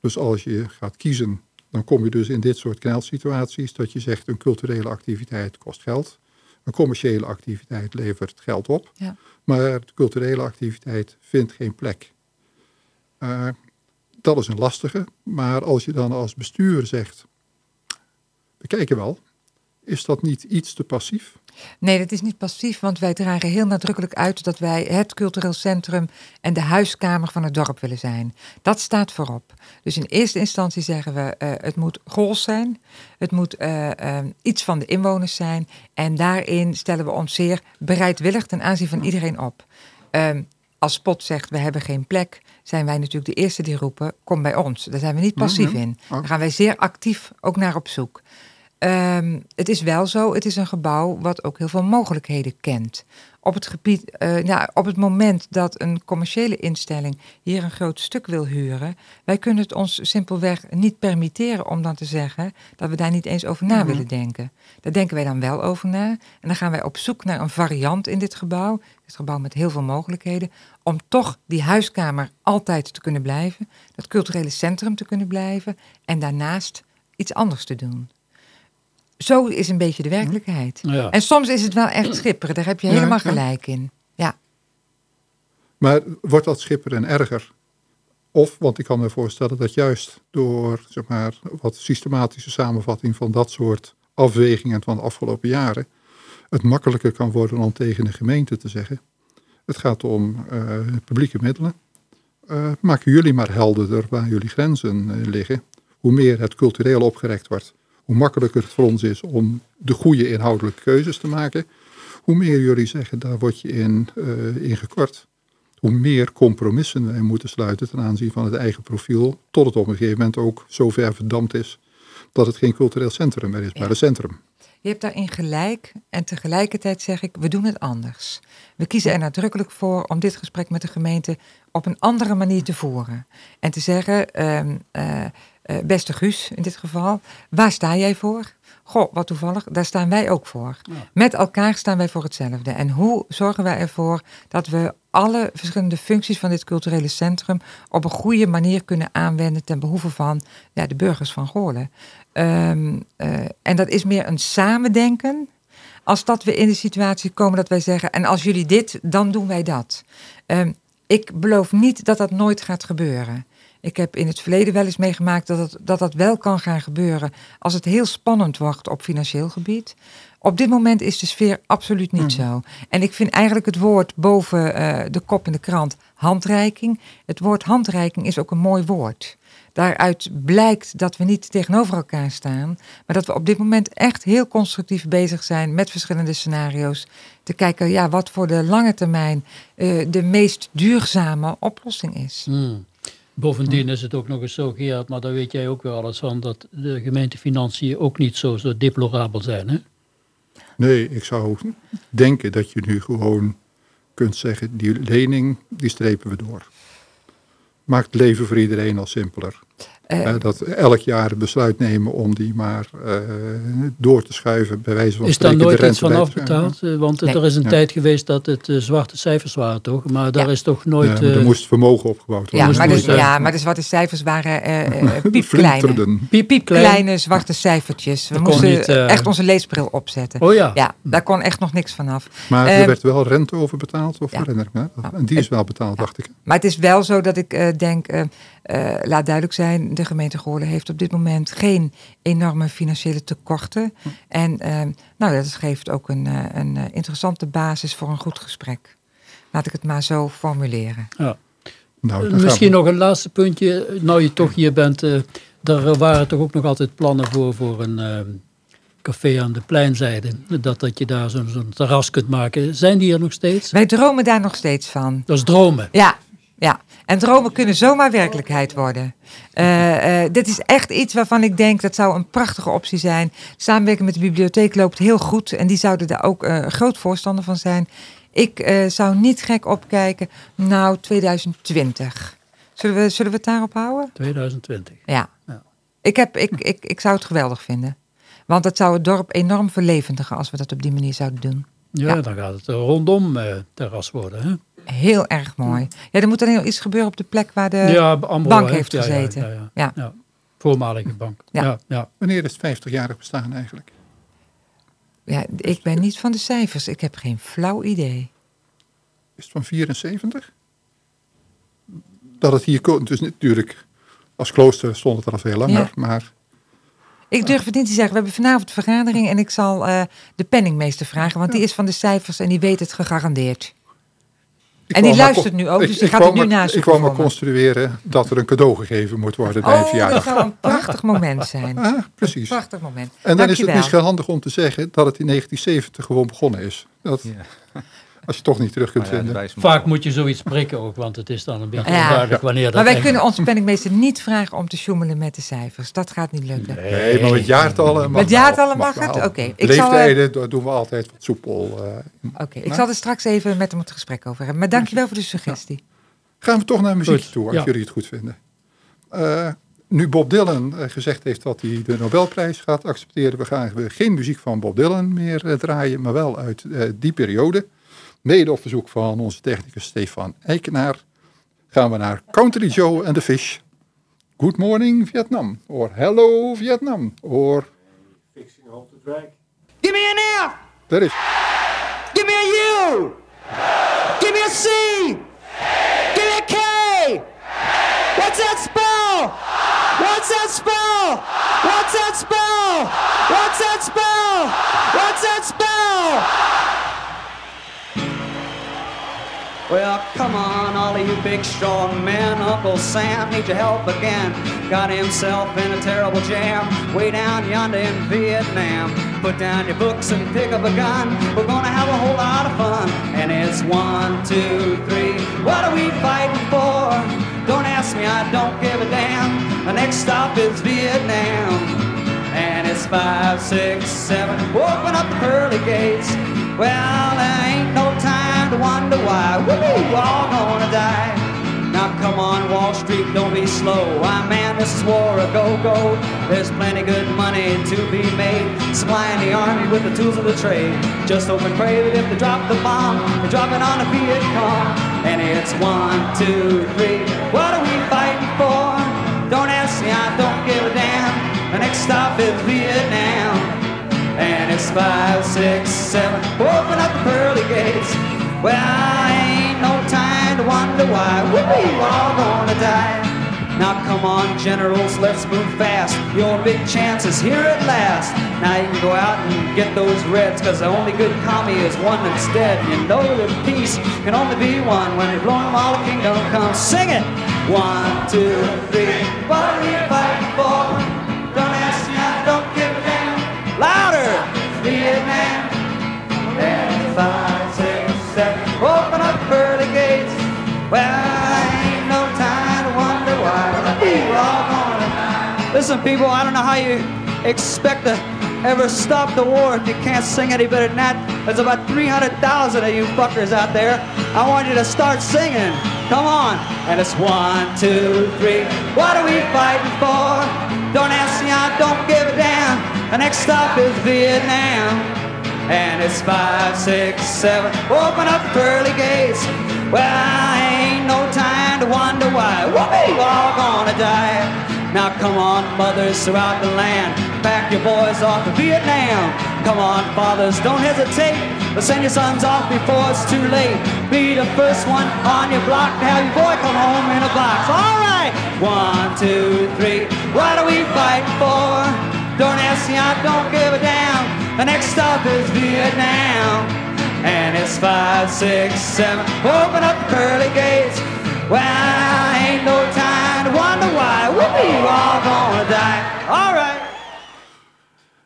Dus als je gaat kiezen, dan kom je dus in dit soort knelsituaties dat je zegt een culturele activiteit kost geld. Een commerciële activiteit levert geld op. Ja. Maar de culturele activiteit vindt geen plek. Eh, dat is een lastige. Maar als je dan als bestuur zegt, we kijken wel, is dat niet iets te passief? Nee, dat is niet passief, want wij dragen heel nadrukkelijk uit dat wij het cultureel centrum en de huiskamer van het dorp willen zijn. Dat staat voorop. Dus in eerste instantie zeggen we, eh, het moet goals zijn, het moet eh, eh, iets van de inwoners zijn en daarin stellen we ons zeer bereidwillig ten aanzien van iedereen op. Ehm, als Spot zegt, we hebben geen plek, zijn wij natuurlijk de eerste die roepen, kom bij ons. Daar zijn we niet passief Mhm. in. Oh. Daar gaan wij zeer actief ook naar op zoek. Ehm, het is wel zo, het is een gebouw wat ook heel veel mogelijkheden kent. Op het, gebied, ja, op het moment dat een commerciële instelling hier een groot stuk wil huren, wij kunnen het ons simpelweg niet permitteren om dan te zeggen dat we daar niet eens over na Mhm. willen denken. Daar denken wij dan wel over na. En dan gaan wij op zoek naar een variant in dit gebouw, dit gebouw met heel veel mogelijkheden, om toch die huiskamer altijd te kunnen blijven, dat culturele centrum te kunnen blijven en daarnaast iets anders te doen. Zo is een beetje de werkelijkheid. Ja. En soms is het wel echt schipperen, daar heb je helemaal ja. gelijk in. Ja, Maar wordt dat schipperen erger? Of, want ik kan me voorstellen dat juist door zeg maar, wat systematische samenvatting van dat soort afwegingen van de afgelopen jaren, het makkelijker kan worden om tegen de gemeente te zeggen. Het gaat om eh, publieke middelen. Eh, maken jullie maar helderder waar jullie grenzen eh, liggen. Hoe meer het cultureel opgerekt wordt, hoe makkelijker het voor ons is om de goede inhoudelijke keuzes te maken. Hoe meer jullie zeggen, daar word je in, in gekort hoe meer compromissen wij moeten sluiten ten aanzien van het eigen profiel, tot het op een gegeven moment ook zo ver verdampt is dat het geen cultureel centrum meer is, Ja. maar een centrum. je hebt daarin gelijk. En tegelijkertijd zeg ik, we doen het anders. We kiezen er nadrukkelijk voor om dit gesprek met de gemeente op een andere manier te voeren. En te zeggen, ehm, eh, eh, beste Guus in dit geval, waar sta jij voor? Goh, wat toevallig, daar staan wij ook voor. Ja. Met elkaar staan wij voor hetzelfde. En hoe zorgen wij ervoor dat we alle verschillende functies van dit culturele centrum op een goede manier kunnen aanwenden ten behoeve van ja, de burgers van Goorlen. Ehm, eh, en dat is meer een samendenken als dat we in de situatie komen dat wij zeggen, en als jullie dit, dan doen wij dat. Ehm, ik beloof niet dat dat nooit gaat gebeuren. Ik heb in het verleden wel eens meegemaakt dat, het, dat dat wel kan gaan gebeuren als het heel spannend wordt op financieel gebied. Op dit moment is de sfeer absoluut niet zo. En ik vind eigenlijk het woord boven eh, de kop in de krant handreiking. Het woord handreiking is ook een mooi woord. Daaruit blijkt dat we niet tegenover elkaar staan, maar dat we op dit moment echt heel constructief bezig zijn met verschillende scenario's. Te kijken ja, wat voor de lange termijn eh, de meest duurzame oplossing is. Hmm. Bovendien is het ook nog eens zo, Gerard, maar daar weet jij ook wel alles van, dat de gemeentefinanciën ook niet zo, zo deplorabel zijn. Hè? Nee, ik zou denken dat je nu gewoon kunt zeggen, die lening, die strepen we door. Maakt het leven voor iedereen al simpeler. Eh, dat elk jaar een besluit nemen om die maar eh, door te schuiven, bij wijze van Is daar nooit rente iets van afbetaald? Eh, Want Nee. er is een Ja. tijd geweest dat het eh, zwarte cijfers waren, toch? Maar daar Ja. is toch Ja, nooit... maar er eh, moest vermogen opgebouwd worden. ja, maar eh, ja, maar de zwarte cijfers waren eh, eh, piepkleine. Piep, piep, klein. Kleine zwarte cijfertjes. We Dat moesten niet, eh, echt onze leesbril opzetten. Oh ja. Ja, daar kon echt nog niks vanaf. Maar Eh, er werd wel rente over betaald, of ja. herinner ik me? Ja. En die is wel betaald, dacht ik. Maar het is wel zo dat ik eh, denk, eh, eh, laat duidelijk zijn, de gemeente Goorlen heeft op dit moment geen enorme financiële tekorten. En eh, nou, dat geeft ook een, eh, een eh, interessante basis voor een goed gesprek. Laat ik het maar zo formuleren. Ja. Nou, Misschien nog een laatste puntje. Nou je toch hier bent, eh er waren toch ook nog altijd plannen voor, voor een eh, café aan de pleinzijde. Dat, dat je daar zo'n zo'n terras kunt maken. Zijn die er nog steeds? Wij dromen daar nog steeds van. Dat is dromen. Ja, ja. En dromen kunnen zomaar werkelijkheid worden. Eh, dit is echt iets waarvan ik denk dat zou een prachtige optie zijn. Samenwerken met de bibliotheek loopt heel goed en die zouden daar ook een groot voorstander van zijn. Ik zou niet gek opkijken. Nou, 2020. Zullen we, zullen we het daarop houden? 2020. Ja. Ja. Ik, heb, ik, ik, ik zou het geweldig vinden. Want dat zou het dorp enorm verlevendigen als we dat op die manier zouden doen. Ja, Ja. dan gaat het rondom eh, terras worden. Hè? Heel erg mooi. Ja, er moet alleen nog iets gebeuren op de plek waar de ja, Amro, bank heeft Ja, ja, gezeten. Ja, ja, Ja. Ja. Voormalige bank. Ja. Ja. Ja, Wanneer is het 50-jarig bestaan eigenlijk? Ja, ik ben niet van de cijfers. Ik heb geen flauw idee. Is het van 74? Dat het hier komt, dus natuurlijk, als klooster stond het er al veel langer, Ja. maar Ik durf het niet te zeggen. We hebben vanavond vergadering en ik zal eh, de penningmeester vragen. Want die is van de cijfers en die weet het gegarandeerd. Ik En die luistert nu ook, ik- dus die gaat het nu nazoeken Ik wou maar voor me. construeren dat er een cadeau gegeven moet worden bij een Oh, dat verjaardag. zou een prachtig moment zijn. Ah, precies. Prachtig moment. En dan is het misschien handig om te zeggen dat het in 1970 gewoon begonnen is. Dat, Ja. Als je het toch niet terug kunt ja, vinden. Vaak moet je zoiets prikken ook, want het is dan een beetje Ja. onduidelijk wanneer dat Maar wij kunnen onze penningmeester niet vragen om te sjoemelen met de cijfers. Dat gaat niet lukken. Nee, maar met jaartallen mag Met jaartallen mag het? Oké, ik zal, eh, Leeftijden, doen we altijd wat soepel. eh. Oké, ik zal er straks even met hem het gesprek over hebben. Maar dankjewel voor de suggestie. Gaan we toch naar muziek toe, als ja. jullie het goed vinden. Eh, nu Bob Dylan gezegd heeft dat hij de Nobelprijs gaat accepteren, we gaan we geen muziek van Bob Dylan meer draaien, maar wel uit die periode. Mede op verzoek van onze technicus Stefan Eikenaar gaan we naar Country Joe and the Fish. Good morning Vietnam, or hello Vietnam, or... Give me an F. Daar is... Give me a U. Give me a C. Give me a K. What's that spell? What's that spell? What's that spell? What's that spell? What's that spell? Well, come on, all of you big strong men. Uncle Sam needs your help again. Got himself in a terrible jam way down yonder in Vietnam. Put down your books and pick up a gun. We're gonna have a whole lot of fun. And it's one, two, three. What are we fighting for? Don't ask me, I don't give a damn. The next stop is Vietnam. And it's five, six, seven. Open up the pearly gates. Well, there ain't no to wonder why. We're all gonna die. Now come on, Wall Street, don't be slow. I man, this is war, a go-go. There's plenty good money to be made. Supplying the army with the tools of the trade. Just hope and pray that if they drop the bomb, they drop it on the Viet Cong. And it's one, two, three. What are we fighting for? Don't ask me, I don't give a damn. The next stop is Vietnam. And it's five, six, seven. Open up the pearly gates. Well, ain't no time to wonder why. We're all gonna die. Now come on, generals, let's move fast. Your big chance is here at last. Now you can go out and get those reds, cause the only good commie is one that's dead. You know that peace can only be one when you've blown them all the kingdom come. Sing it! One, two, three. What are we fighting for? Listen, people, I don't know how you expect to ever stop the war if you can't sing any better than that. There's about 300,000 of you fuckers out there. I want you to start singing. Come on. And it's one, two, three. What are we fighting for? Don't ask me, I don't give a damn. The next stop is Vietnam. And it's five, six, seven. Open up the pearly gates. Well, ain't no time to wonder why. We're all gonna die. Now come on, mothers throughout the land. Pack your boys off to Vietnam. Come on, fathers, don't hesitate. But send your sons off before it's too late. Be the first one on your block to have your boy come home in a box. All right. One, two, three. What are we fighting for? Don't ask me, I don't give a damn. The next stop is Vietnam. And it's five, six, seven. Open up the pearly gates. Well, ain't no time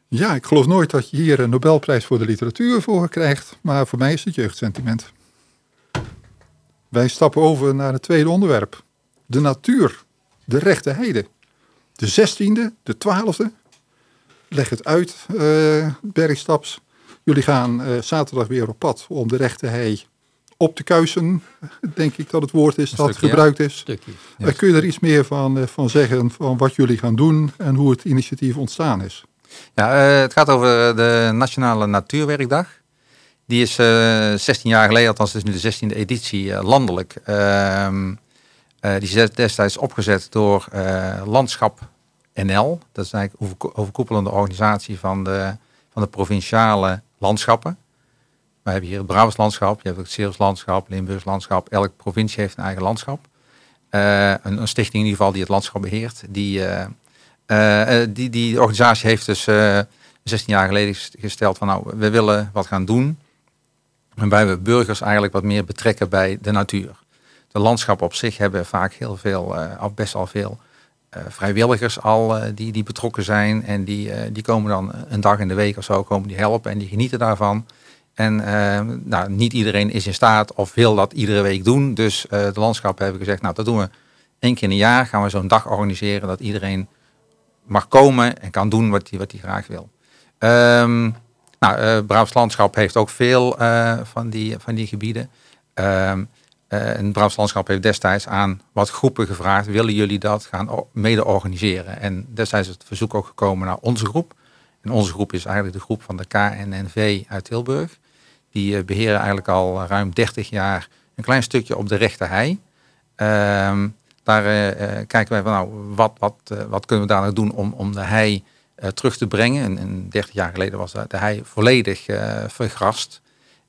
Ja, ik geloof nooit dat je hier een Nobelprijs voor de literatuur voor krijgt, maar voor mij is het jeugdsentiment. Wij stappen over naar het tweede onderwerp. De natuur, de rechte heide. De zestiende, de twaalfde. Leg het uit, uh, Bergstaps. Jullie gaan uh, zaterdag weer op pad om de rechte hei op te kuisen, denk ik dat het woord is Een dat stukje, gebruikt is. Stukje. Uh, kun je er iets meer van, uh, van zeggen, van wat jullie gaan doen en hoe het initiatief ontstaan is? Ja, uh, het gaat over de Nationale Natuurwerkdag. Die is 16 jaar geleden, althans het is nu de 16e editie landelijk. Ehm, die is destijds opgezet door Landschap NL. Dat is eigenlijk een overkoepelende organisatie van de, van de provinciale landschappen. We hebben hier het Brabants landschap, je hebt het Zeeuws landschap, Limburgs landschap. Elke provincie heeft een eigen landschap. Uh, een, een, stichting in ieder geval die het landschap beheert. Die, uh, uh, die, die organisatie heeft dus 16 jaar geleden gesteld van nou, we willen wat gaan doen. Waarbij we burgers eigenlijk wat meer betrekken bij de natuur. De landschappen op zich hebben vaak heel veel, best al veel vrijwilligers al die, die betrokken zijn. En die, die komen dan een dag in de week of zo komen die helpen en die genieten daarvan. En uh, nou, niet iedereen is in staat of wil dat iedere week doen. Dus uh, de landschappen hebben gezegd, nou dat doen we één keer in een jaar. Gaan we zo'n dag organiseren dat iedereen mag komen en kan doen wat hij wat graag wil. Um, nou, uh, Landschap heeft ook veel van, die, van die gebieden. Um, en Brabants Landschap heeft destijds aan wat groepen gevraagd. Willen jullie dat gaan mede organiseren? En destijds is het verzoek ook gekomen naar onze groep. En onze groep is eigenlijk de groep van de KNNV uit Tilburg. Die uh, beheren eigenlijk al ruim 30 jaar een klein stukje op de rechte hei. Uh, daar uh, kijken wij van nou, wat, wat, wat kunnen we daar nou doen om, om de hei terug te brengen. En, en 30 jaar geleden was de, hei volledig vergrast.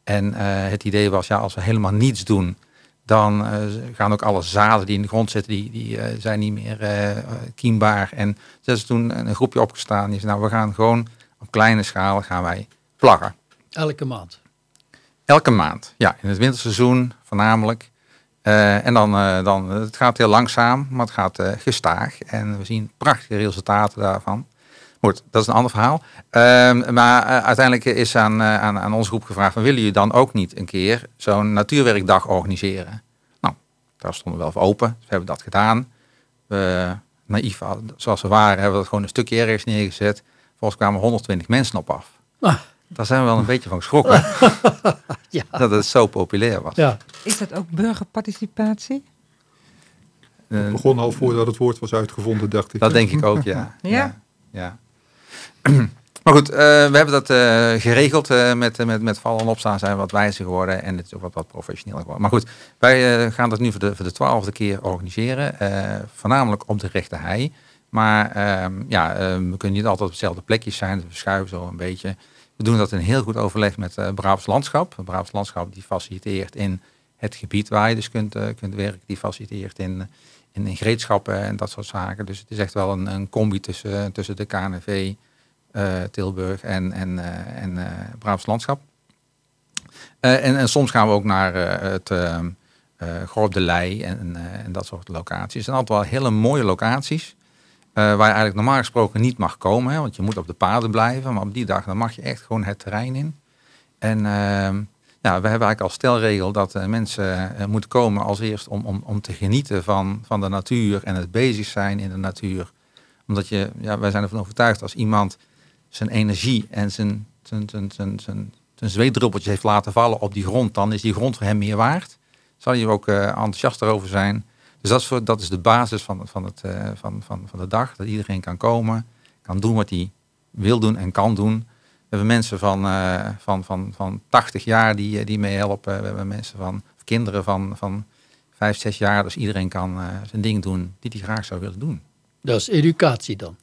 En het idee was, ja, als we helemaal niets doen, dan gaan ook alle zaden die in de grond zitten, die, die zijn niet meer kiembaar. En er is toen een groepje opgestaan, die zei, nou, we gaan gewoon op kleine schaal gaan wij plaggen. Elke maand? Elke maand, ja. In het winterseizoen voornamelijk. Uh, en dan, uh, dan, het gaat heel langzaam, maar het gaat uh, gestaag. En we zien prachtige resultaten daarvan. Goed, dat is een ander verhaal. Ehm, maar uiteindelijk is aan, aan, aan onze groep gevraagd, van, willen jullie dan ook niet een keer zo'n natuurwerkdag organiseren? Nou, daar stonden we wel voor open. Dus we hebben dat gedaan. We, naïef zoals we waren, hebben we dat gewoon een stukje ergens neergezet. Volgens kwamen 120 mensen op af. Ah. Daar zijn we wel een beetje van geschrokken. ja. Dat het zo populair was. Ja. Is dat ook burgerparticipatie? Het begon al voordat het woord was uitgevonden, dacht ik. Dat denk ik ook, ja. Ja? ja. ja. maar goed, uh, we hebben dat uh, geregeld. Uh, met, met, met vallen en opstaan zijn we wat wijzer geworden. En het is ook wat, wat professioneler geworden. Maar goed, wij gaan dat nu voor de, voor de twaalfde keer organiseren. voornamelijk op de rechte hei. Maar ehm, ja, we kunnen niet altijd op dezelfde plekjes zijn. Dus we schuiven zo een beetje. We doen dat in heel goed overleg met uh, Brabants Landschap. Brabants Landschap die faciliteert in het gebied waar je dus kunt, uh, kunt werken. Die faciliteert in, in, in gereedschappen en dat soort zaken. Dus het is echt wel een, een combi tussen, tussen de KNV, Tilburg en, en, en Brabants Landschap. En, en, soms gaan we ook naar het uh, de Lei en, en dat soort locaties. Het zijn altijd wel hele mooie locaties. Waar je eigenlijk normaal gesproken niet mag komen. Hè, want je moet op de paden blijven. Maar op die dag dan mag je echt gewoon het terrein in. En ja, we hebben eigenlijk als stelregel dat uh, mensen moeten komen als eerst om, om, om te genieten van, van de natuur en het bezig zijn in de natuur. Omdat je, ja, wij zijn ervan overtuigd als iemand zijn energie en zijn, zijn, zijn, zijn, zijn, zijn heeft laten vallen op die grond, dan is die grond voor hem meer waard. Zal je ook uh, enthousiast erover zijn. Dus dat is, voor, dat is de basis van, van, het, van, van, van de dag. Dat iedereen kan komen, kan doen wat hij wil doen en kan doen hebben mensen van, uh, van, van, van 80 jaar die, eh, die meehelpen. We hebben mensen van kinderen van, van 5, 6 jaar. Dus iedereen kan uh, zijn ding doen die hij graag zou willen doen. Dat is educatie dan?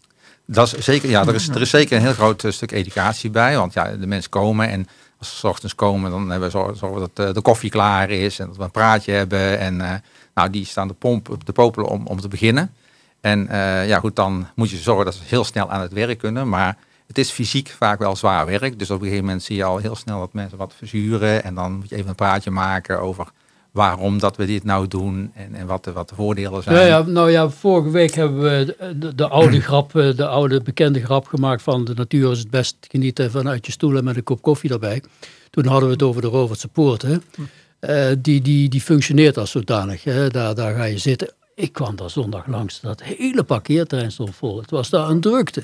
Dat is zeker, ja, er is, er is zeker een heel groot stuk educatie bij. Want ja, de mensen komen en als ze ochtends komen, dan hebben we zorgen dat de koffie klaar is en dat we een praatje hebben. En nou, die staan de pomp op de popelen om, om te beginnen. En ja, goed, dan moet je zorgen dat ze heel snel aan het werk kunnen. Maar het is fysiek vaak wel zwaar werk. Dus op een gegeven moment zie je al heel snel dat mensen wat verzuren. En dan moet je even een praatje maken over waarom dat we dit nou doen en, en wat, de, wat de voordelen zijn. Ja, ja, nou ja, vorige week hebben we de, oude grap, eh, de oude bekende grap gemaakt van de natuur is het best genieten vanuit je stoelen met een kop koffie erbij. Toen hadden we het over de Rovertse Poort. Hè. Uh, die, die, die functioneert als zodanig. Hè. Daar, daar ga je zitten. Ik kwam daar zondag langs, dat hele parkeerterrein stond vol. Het was daar een drukte.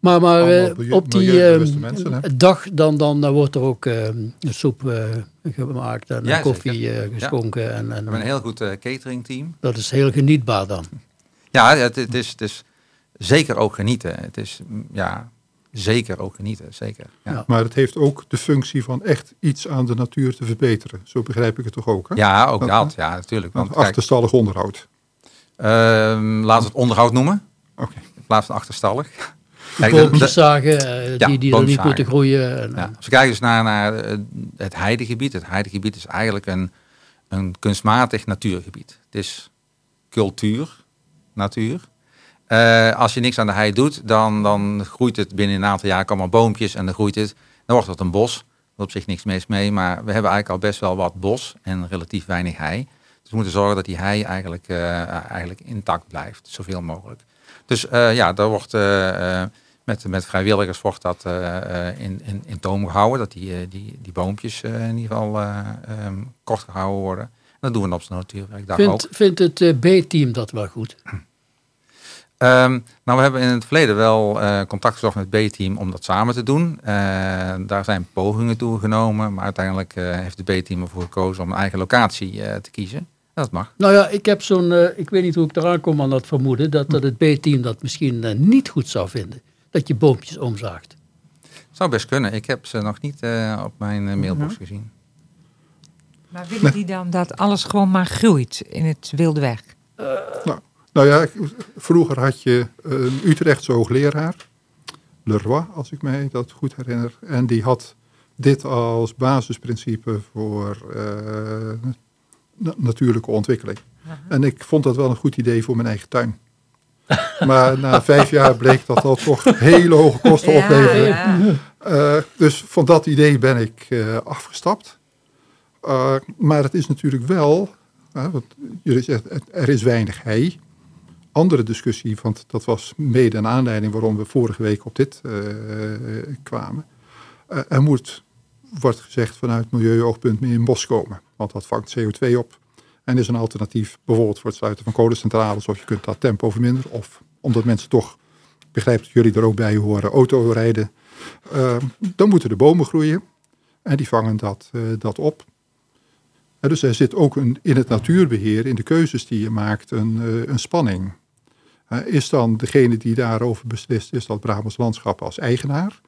Maar, maar uh, op die ehm, mensen, dag dan, dan, dan wordt er ook uh, soep uh, gemaakt en ja, koffie geschonken. Ja. En, en, We hebben een heel goed cateringteam. Dat is heel genietbaar dan. Ja, het, het, is, het is zeker ook genieten. Het is ja, zeker ook genieten, zeker. Ja. Maar het heeft ook de functie van echt iets aan de natuur te verbeteren. Zo begrijp ik het toch ook? Hè? Ja, ook dat. Ja, natuurlijk. Want, achterstallig onderhoud. Ehm, laten we het onderhoud noemen. Oké. In plaats van achterstallig. Boompjes zagen, uh, die, die er niet moeten groeien. En, ja. Als we kijken dus naar, naar eh, het heidegebied. Het heidegebied is eigenlijk een, een kunstmatig natuurgebied. Het is cultuur, natuur. Uh, als je niks aan de hei doet, dan, dan groeit het binnen een aantal jaar allemaal boompjes en dan groeit het. Dan wordt het een bos. Er op zich niks mis mee, maar we hebben eigenlijk al best wel wat bos en relatief weinig hei. Dus we moeten zorgen dat die hei eigenlijk, uh, eigenlijk intact blijft, zoveel mogelijk. Dus uh, ja, daar wordt met, met vrijwilligers wordt dat in, in, in toom gehouden. Dat die, die, die boompjes in ieder geval um, kort gehouden worden. En dat doen we op zijn natuurwerkdag vindt, ook. Vindt het B-team dat wel goed? Um, nou, we hebben in het verleden wel contact gezocht met het B-team om dat samen te doen. daar zijn pogingen toe genomen, maar uiteindelijk heeft de B-team ervoor gekozen om een eigen locatie te kiezen. Dat mag. Nou ja, ik heb zo'n, ik weet niet hoe ik eraan kom aan dat vermoeden, dat, dat het B-team dat misschien niet goed zou vinden dat je boompjes omzaagt. Zou best kunnen. Ik heb ze nog niet uh, op mijn uh, mailbox gezien. Maar willen die dan dat alles gewoon maar groeit in het wilde weg? Uh. Nou, nou ja, vroeger had je een Utrechtse hoogleraar, Leroy, als ik mij dat goed herinner. En die had dit als basisprincipe voor natuurlijke ontwikkeling. En ik vond dat wel een goed idee voor mijn eigen tuin. Maar na vijf jaar bleek dat dat toch hele hoge kosten ja, opleveren. Uh, dus van dat idee ben ik afgestapt. Maar het is natuurlijk wel, want jullie zeggen er is weinig hei. Andere discussie, want dat was mede een aanleiding waarom we vorige week op dit kwamen. er moet, wordt gezegd vanuit milieuoogpunt, meer in bos komen. Want dat vangt CO2 op. En is een alternatief bijvoorbeeld voor het sluiten van kolencentrales. Of je kunt dat tempo verminderen. Of omdat mensen toch, ik begrijp dat jullie er ook bij horen, auto rijden. Uh, dan moeten de bomen groeien. En die vangen dat, dat op. Dus er zit ook een, in het natuurbeheer, in de keuzes die je maakt, een, een spanning. Is dan degene die daarover beslist, is dat Brabants Landschap als eigenaar?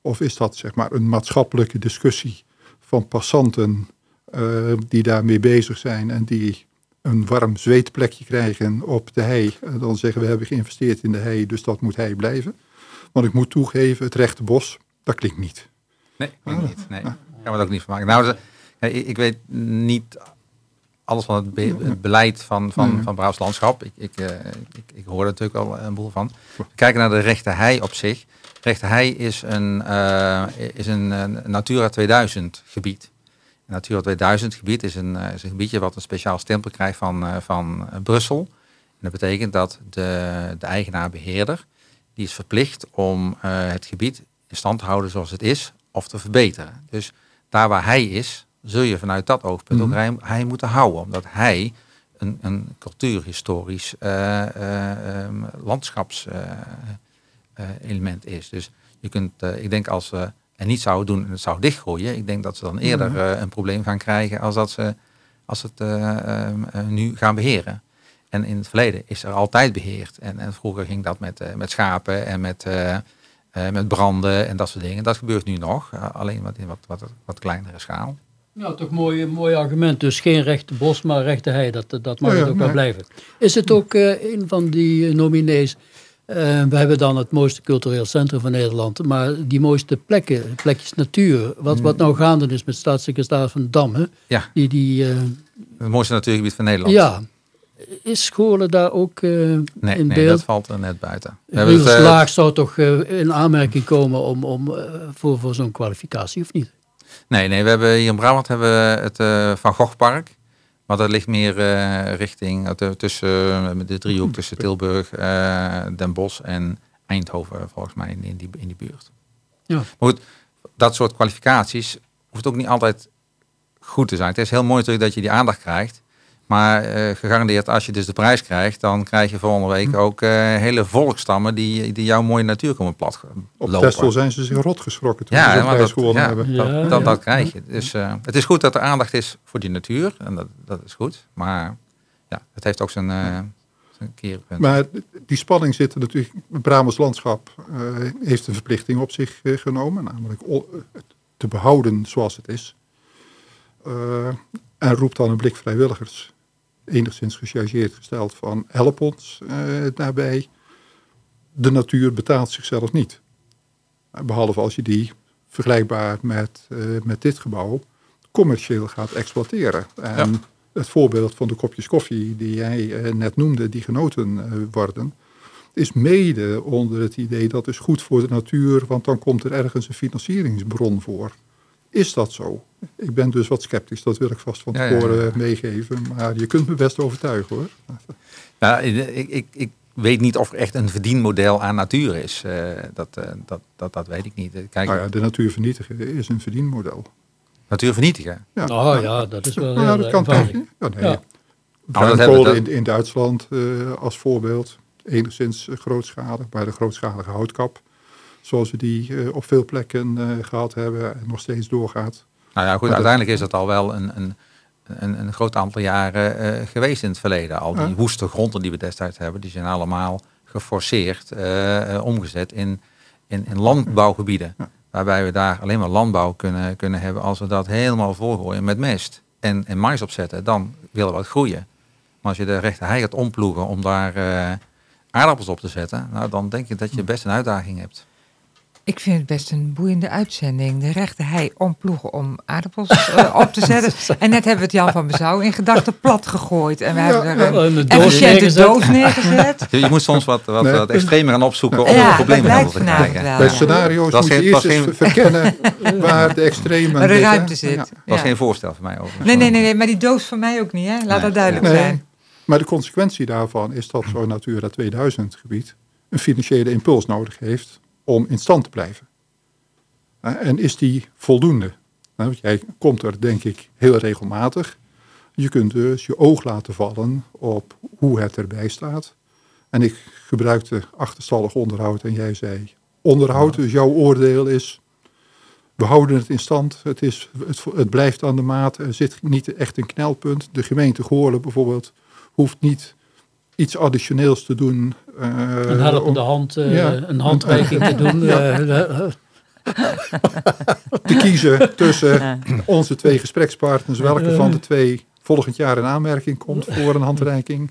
Of is dat zeg maar een maatschappelijke discussie van passanten uh, die daarmee bezig zijn en die een warm zweetplekje krijgen op de hei. Uh, dan zeggen we hebben geïnvesteerd in de hei, dus dat moet hei blijven. Want ik moet toegeven, het rechte bos, dat klinkt niet. Nee, klinkt ah, niet. Nee, kan we ook niet van maken. Nou, ik weet niet alles van het, be- het beleid van, van, van Brabants landschap. Ik, ik, eh, ik, ik hoor er natuurlijk al een boel van. We kijken naar de rechte hei op zich. Rechte hei is een, eh, is een, Natura 2000 gebied. Een Natura 2000 gebied is een, eh, is een gebiedje wat een speciaal stempel krijgt van, van Brussel. En dat betekent dat de, de eigenaar-beheerder, die is verplicht om het gebied in stand te houden zoals het is of te verbeteren. Dus daar waar hij is, zul je vanuit dat oogpunt Mhm. ook hij, hij moeten houden. Omdat hij een, een cultuurhistorisch eh, eh, ehm, landschapselement is. Dus je kunt, eh, ik denk als ze het niet zouden doen en het zou dichtgooien, ik denk dat ze dan eerder Mhm. eh, een probleem gaan krijgen als dat ze als het eh, ehm, eh, nu gaan beheren. En in het verleden is er altijd beheerd. En, en vroeger ging dat met, eh, met schapen en met, eh, eh, met branden en dat soort dingen. Dat gebeurt nu nog, eh, alleen wat in wat, wat, wat kleinere schaal. Ja, toch mooi, mooi argument. Dus geen rechte bos, maar rechte hei. Dat, dat mag ja, het ook wel nee. blijven. Is het ook eh, een van die eh, nominees? eh, we hebben dan het mooiste cultureel centrum van Nederland. Maar die mooiste plekken, plekjes natuur. Wat, wat nou gaande is met staatssecretaris Van Damme. Ja, Die, die, het mooiste natuurgebied van Nederland. ja, is Scholen daar ook nee, in nee, beeld? dat valt er net buiten. Ruurslaag zou toch in aanmerking komen om, om, voor, voor zo'n kwalificatie, of niet? Nee, nee, we hebben hier in Brabant hebben we het eh, Van Gogh Park. Maar dat ligt meer eh, richting eh, tussen de driehoek tussen Tilburg, Den Bosch en Eindhoven, volgens mij in, in die, in die buurt. Ja. Maar goed, dat soort kwalificaties hoeft ook niet altijd goed te zijn. Het is heel mooi natuurlijk dat je die aandacht krijgt. Maar eh, gegarandeerd, als je dus de prijs krijgt, dan krijg je volgende week Hm. ook eh, hele volkstammen die, die jouw mooie natuur komen plat Op lopen. Zijn ze zich rot geschrokken toen Ja, ze de prijs gewonnen ja, hebben. dat, Ja, dat, ja. dat krijg je. Dus eh, het is goed dat er aandacht is voor die natuur. En dat, dat is goed. Maar ja, het heeft ook zijn, eh zijn keerpunt. Maar die spanning zit er natuurlijk. Het Brabants landschap eh, heeft een verplichting op zich genomen, namelijk te behouden zoals het is. Eh, en roept dan een blik vrijwilligers, enigszins gechargeerd gesteld, van help ons eh, daarbij. De natuur betaalt zichzelf niet. Eh, Behalve als je die vergelijkbaar met, eh, met dit gebouw commercieel gaat exploiteren. En het voorbeeld van de kopjes koffie die jij eh, net noemde, die genoten worden, is mede onder het idee dat is goed voor de natuur, want dan komt er ergens een financieringsbron voor. Is dat zo? Ik ben dus wat sceptisch, dat wil ik vast van Ja, ja, ja. tevoren meegeven. Maar je kunt me best overtuigen hoor. Nou, ik, ik, ik weet niet of er echt een verdienmodel aan natuur is. Eh, dat, eh, dat, dat, dat weet ik niet. Kijk, Nou ja, de natuur vernietigen is een verdienmodel. natuur vernietigen. Ja, Oh ja, dat is wel Nou ja, heel dat kan? Ja, nee. Ja. Nou, dat in, in Duitsland eh, als voorbeeld. Enigszins eh, grootschalig, maar de grootschalige houtkap. Zoals we die eh, op veel plekken eh, gehad hebben en nog steeds doorgaat. Nou ja, goed, Maar dat- uiteindelijk is dat al wel een, een, een, een groot aantal jaren eh, geweest in het verleden. Al die woeste gronden die we destijds hebben, die zijn allemaal geforceerd, omgezet in, in, in landbouwgebieden. Ja. Waarbij we daar alleen maar landbouw kunnen, kunnen hebben als we dat helemaal volgooien met mest en, en mais opzetten. Dan willen we wat groeien. Maar als je de rechte hei gaat omploegen om daar aardappels op te zetten, nou, dan denk ik dat je best een uitdaging hebt. Ik vind het best een boeiende uitzending. De rechte hei omploegen om aardappels eh, op te zetten. En net hebben we het Jan van Bezouw in gedachten plat gegooid. En we hebben er Oh, een en de doos efficiënte neergezet. doos neergezet. Je, je moet soms wat, wat, Nee. wat extremer gaan opzoeken om Ja, blijkt te krijgen. wel. Bij scenario's Dat moet is je geen- eerst geen- verkennen waar de extremen Waar de liggen. ruimte zit. Ja. Dat was Ja. geen voorstel voor mij over. Nee, nee, nee, nee, maar die doos van mij ook niet, hè? Laat Nee. dat duidelijk Nee, zijn. maar de consequentie daarvan is dat zo'n Natura 2000 gebied een financiële impuls nodig heeft om in stand te blijven. En is die voldoende? Nou, want jij komt er denk ik heel regelmatig. Je kunt dus je oog laten vallen op hoe het erbij staat. En ik gebruikte achterstallig onderhoud en jij zei onderhoud. Dus jouw oordeel is, we houden het in stand. Het, is, het, het blijft aan de maat. Er zit niet echt een knelpunt. De gemeente Goorlen bijvoorbeeld hoeft niet iets additioneels te doen. eh, Een helpende om hand, eh, Ja. een handreiking te doen. Ja. eh, te kiezen tussen onze twee gesprekspartners. Welke van de twee volgend jaar in aanmerking komt voor een handreiking.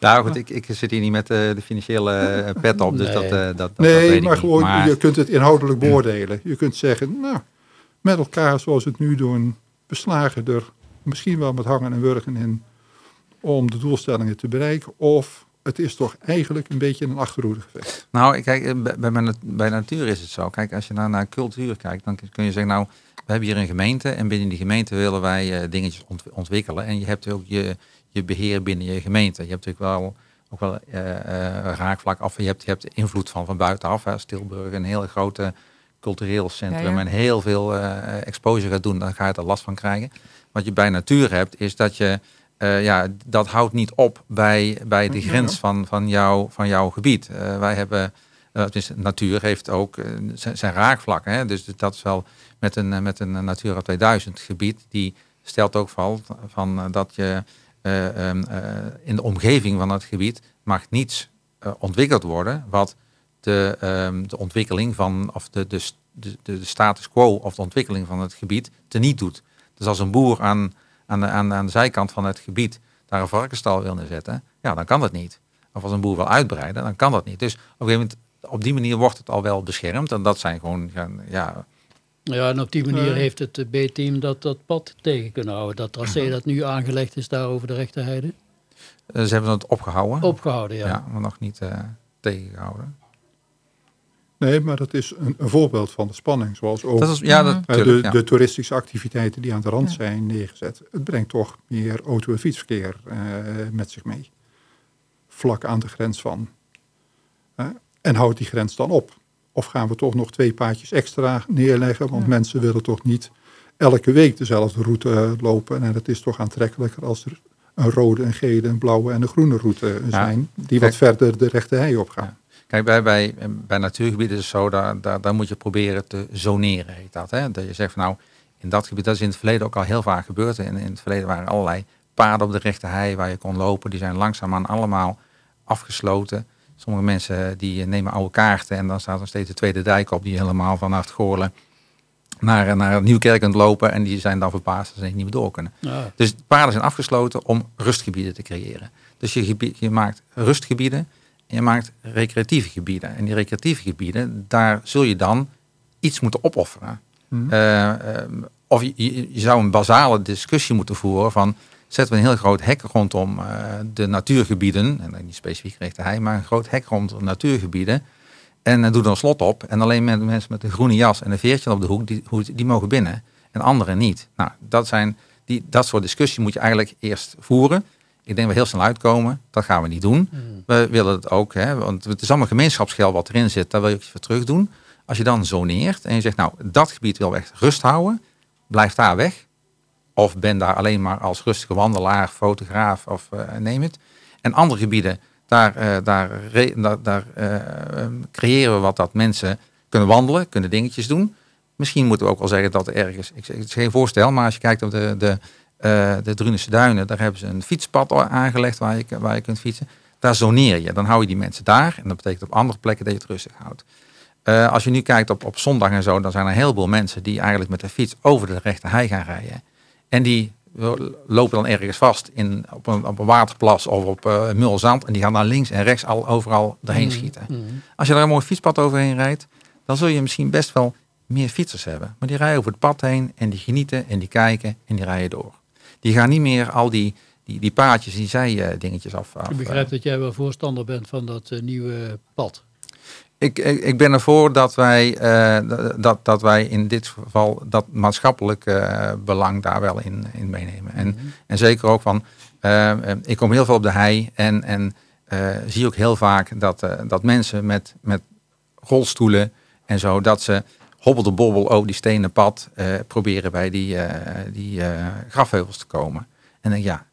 Nou goed, ik, ik zit hier niet met de financiële pet op, dus Nee. dat, dat, dat, Nee, weet ik maar gewoon, Maar- je kunt het inhoudelijk beoordelen. Je kunt zeggen, nou, met elkaar zoals we het nu doen, we slagen er misschien wel met hangen en wurgen in om de doelstellingen te bereiken. Of het is toch eigenlijk een beetje een achterhoede gevecht. Nou, kijk, eh, bij, bij, bij natuur is het zo. Kijk, als je naar, naar cultuur kijkt, dan kun je zeggen, nou, we hebben hier een gemeente en binnen die gemeente willen wij uh, dingetjes ontwikkelen. En je hebt ook je, je beheer binnen je gemeente. Je hebt natuurlijk wel ook wel uh, raakvlak af. Je hebt, je hebt invloed van, van buitenaf. Hè. Stilburg, een heel grote cultureel centrum en heel veel exposure gaat doen, dan ga je er last van krijgen. Wat je bij natuur hebt, is dat je uh, ja, dat houdt niet op bij, bij de grens van, van, jou, van jouw gebied. Uh, wij hebben, uh, dus natuur heeft ook zijn, zijn raakvlakken. Hè? Dus dat is wel met een, met een Natura 2000 gebied, die stelt ook van, van dat je um, in de omgeving van het gebied mag niets ontwikkeld worden wat de, um, de ontwikkeling van, of de, de, de, de status quo of de ontwikkeling van het gebied teniet doet. Dus als een boer aan aan de, aan, aan de zijkant van het gebied daar een varkenstal wil neerzetten, ja, dan kan dat niet. Of als een boer wil uitbreiden, dan kan dat niet. Dus op een gegeven moment, op die manier wordt het al wel beschermd. En dat zijn gewoon, ja... Ja, en op die manier heeft het B-team dat, dat pad tegen kunnen houden. Dat tracé dat nu aangelegd is daar over de rechterheide. Uh, ze hebben het opgehouden. Opgehouden, ja. Ja, maar nog niet uh, tegengehouden. Nee, maar dat is een, een, voorbeeld van de spanning. Zoals ook dat is, ja, dat, uh, de, de, toeristische activiteiten die aan de rand ja. zijn neergezet. Het brengt toch meer auto- en fietsverkeer uh, met zich mee. Vlak aan de grens van. Uh, en houdt die grens dan op? Of gaan we toch nog twee paadjes extra neerleggen? Want ja. mensen willen toch niet elke week dezelfde route lopen. En het is toch aantrekkelijker als er een rode, een gele, een blauwe en een groene route zijn. Die wat verder de rechte hei op gaan. Kijk, bij, bij, bij natuurgebieden is het zo, daar, daar, daar moet je proberen te zoneren, heet dat. Hè? Dat je zegt van nou, in dat gebied, dat is in het verleden ook al heel vaak gebeurd. In, in het verleden waren allerlei paden op de rechte hei waar je kon lopen. Die zijn langzaamaan allemaal afgesloten. Sommige mensen die nemen oude kaarten en dan staat er steeds de tweede dijk op die helemaal vanaf Goorlen naar, naar Nieuwkerk kunt lopen. En die zijn dan verbaasd dat ze niet meer door kunnen. Ja. Dus paden zijn afgesloten om rustgebieden te creëren. Dus je, gebied, je maakt rustgebieden je maakt recreatieve gebieden. En die recreatieve gebieden, daar zul je dan iets moeten opofferen. Mm. Uh, of je, je, zou een basale discussie moeten voeren van... zetten we een heel groot hek rondom uh, de natuurgebieden... en niet specifiek richtte hij, maar een groot hek rondom natuurgebieden... en uh, doe er een slot op. En alleen met, mensen met een groene jas en een veertje op de hoek... die, die mogen binnen en anderen niet. Nou, dat, zijn die, dat soort discussies moet je eigenlijk eerst voeren... Ik denk we heel snel uitkomen. Dat gaan we niet doen. Hmm. We willen het ook, hè, want het is allemaal gemeenschapsgeld wat erin zit. Daar wil je iets voor terug doen. Als je dan zoneert en je zegt, nou, dat gebied wil echt rust houden. Blijf daar weg. Of ben daar alleen maar als rustige wandelaar, fotograaf of uh, neem het. En andere gebieden, daar, uh, daar, daar, daar uh, creëren we wat dat mensen kunnen wandelen, kunnen dingetjes doen. Misschien moeten we ook wel zeggen dat er ergens, ik, het is geen voorstel, maar als je kijkt op de, de uh, de Drunense Duinen, daar hebben ze een fietspad aangelegd waar je, waar je kunt fietsen. Daar zoneer je. Dan hou je die mensen daar. En dat betekent op andere plekken dat je het rustig houdt. Uh, als je nu kijkt op, op zondag en zo, dan zijn er een heleboel mensen die eigenlijk met de fiets over de rechte hei gaan rijden. En die lopen dan ergens vast in, op, een, op een waterplas of op uh, mulzand. En die gaan dan links en rechts al overal erheen mm, schieten. Mm. Als je daar een mooi fietspad overheen rijdt, dan zul je misschien best wel meer fietsers hebben. Maar die rijden over het pad heen en die genieten en die kijken en die rijden door die gaan niet meer al die, die, die paadjes, die zij dingetjes af, af. Ik begrijp dat jij wel voorstander bent van dat uh, nieuwe pad. Ik, ik, ik, ben ervoor dat wij, uh, dat, dat wij in dit geval dat maatschappelijk uh, belang daar wel in, in meenemen. En, mm -hmm. en zeker ook van, ik kom heel veel op de hei en, en zie ook heel vaak dat, dat mensen met, met rolstoelen en zo, dat ze hobbel de bobbel over die stenen pad uh, proberen bij die, uh, die uh, grafheuvels te komen. En dan ja,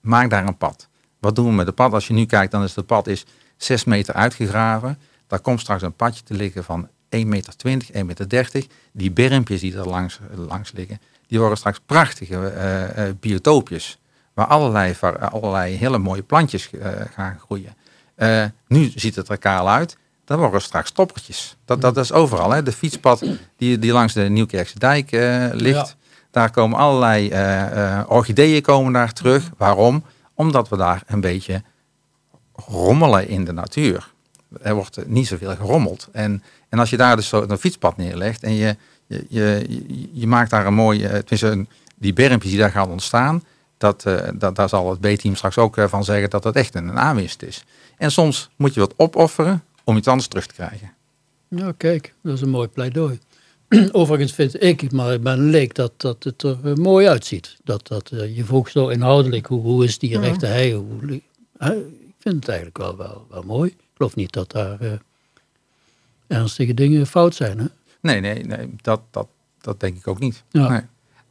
maak daar een pad. Wat doen we met het pad? Als je nu kijkt, dan is het pad is 6 meter uitgegraven. Daar komt straks een padje te liggen van 1,20 meter, 1,30 meter. Die bermpjes die er langs, langs liggen, die worden straks prachtige biotoopjes. Waar allerlei, allerlei hele mooie plantjes gaan groeien. nu ziet het er kaal uit dan worden straks stoppertjes. Dat, dat is overal. Hè. De fietspad die, die langs de Nieuwkerkse dijk uh, ligt. Daar komen allerlei uh, uh, orchideeën komen daar terug. Waarom? Omdat we daar een beetje rommelen in de natuur. Er wordt niet zoveel gerommeld. En, en als je daar dus zo een fietspad neerlegt en je, je, je, je maakt daar een mooie, een, die bermpjes die daar gaan ontstaan, dat, eh, dat, daar zal het B-team straks ook eh, van zeggen dat dat echt een aanwinst is. En soms moet je wat opofferen om iets anders terug te krijgen. Nou, kijk, dat is een mooi pleidooi. Overigens vind ik, maar ik ben leek, dat, dat het er eh, mooi uitziet. Dat, dat, eh, je vroeg zo inhoudelijk, hoe, hoe is die rechte hei? Hoe, ik vind het eigenlijk wel, wel, wel mooi. Ik geloof niet dat daar eh, ernstige dingen fout zijn. Hè? Nee, nee, nee dat, dat, dat denk ik ook niet. Ja. Nee.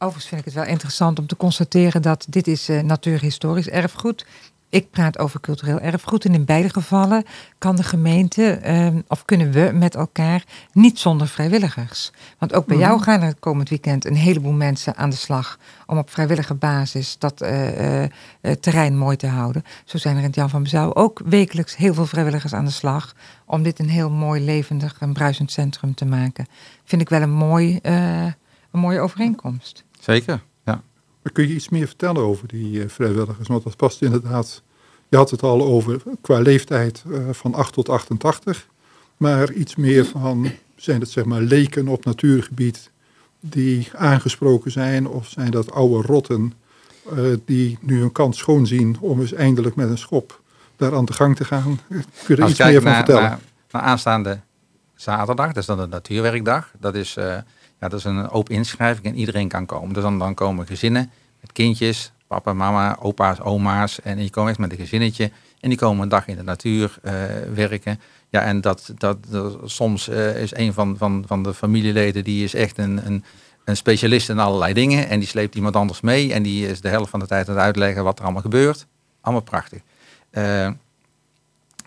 Overigens vind ik het wel interessant om te constateren dat dit is eh, natuurhistorisch erfgoed. Ik praat over cultureel erfgoed en in beide gevallen kan de gemeente ehm, of kunnen we met elkaar niet zonder vrijwilligers. Want ook bij jou gaan er komend weekend een heleboel mensen aan de slag om op vrijwillige basis dat eh, eh, eh, terrein mooi te houden. Zo zijn er in het Jan van Bezouw ook wekelijks heel veel vrijwilligers aan de slag om dit een heel mooi levendig en bruisend centrum te maken. Vind ik wel een, mooi, eh, een mooie overeenkomst. Zeker. Maar kun je iets meer vertellen over die eh, vrijwilligers? Want dat past inderdaad, je had het al over qua leeftijd eh, van 8 tot 88. Maar iets meer van, zijn het zeg maar leken op natuurgebied die aangesproken zijn? Of zijn dat oude rotten eh, die nu een kans schoon zien om eens eindelijk met een schop daar aan de gang te gaan? Kun je er Als iets meer van naar, vertellen? naar, naar aanstaande zaterdag, dat is dan de natuurwerkdag. Dat is, eh, ja, dat is een open inschrijving en iedereen kan komen. Dus dan, dan komen gezinnen met kindjes, papa, mama, opa's, oma's. En die komen echt met een gezinnetje. En die komen een dag in de natuur eh, werken. Ja, en dat, dat, soms eh, is een van, van, van de familieleden, die is echt een, een, een specialist in allerlei dingen. En die sleept iemand anders mee. En die is de helft van de tijd aan het uitleggen wat er allemaal gebeurt. Allemaal prachtig. Eh,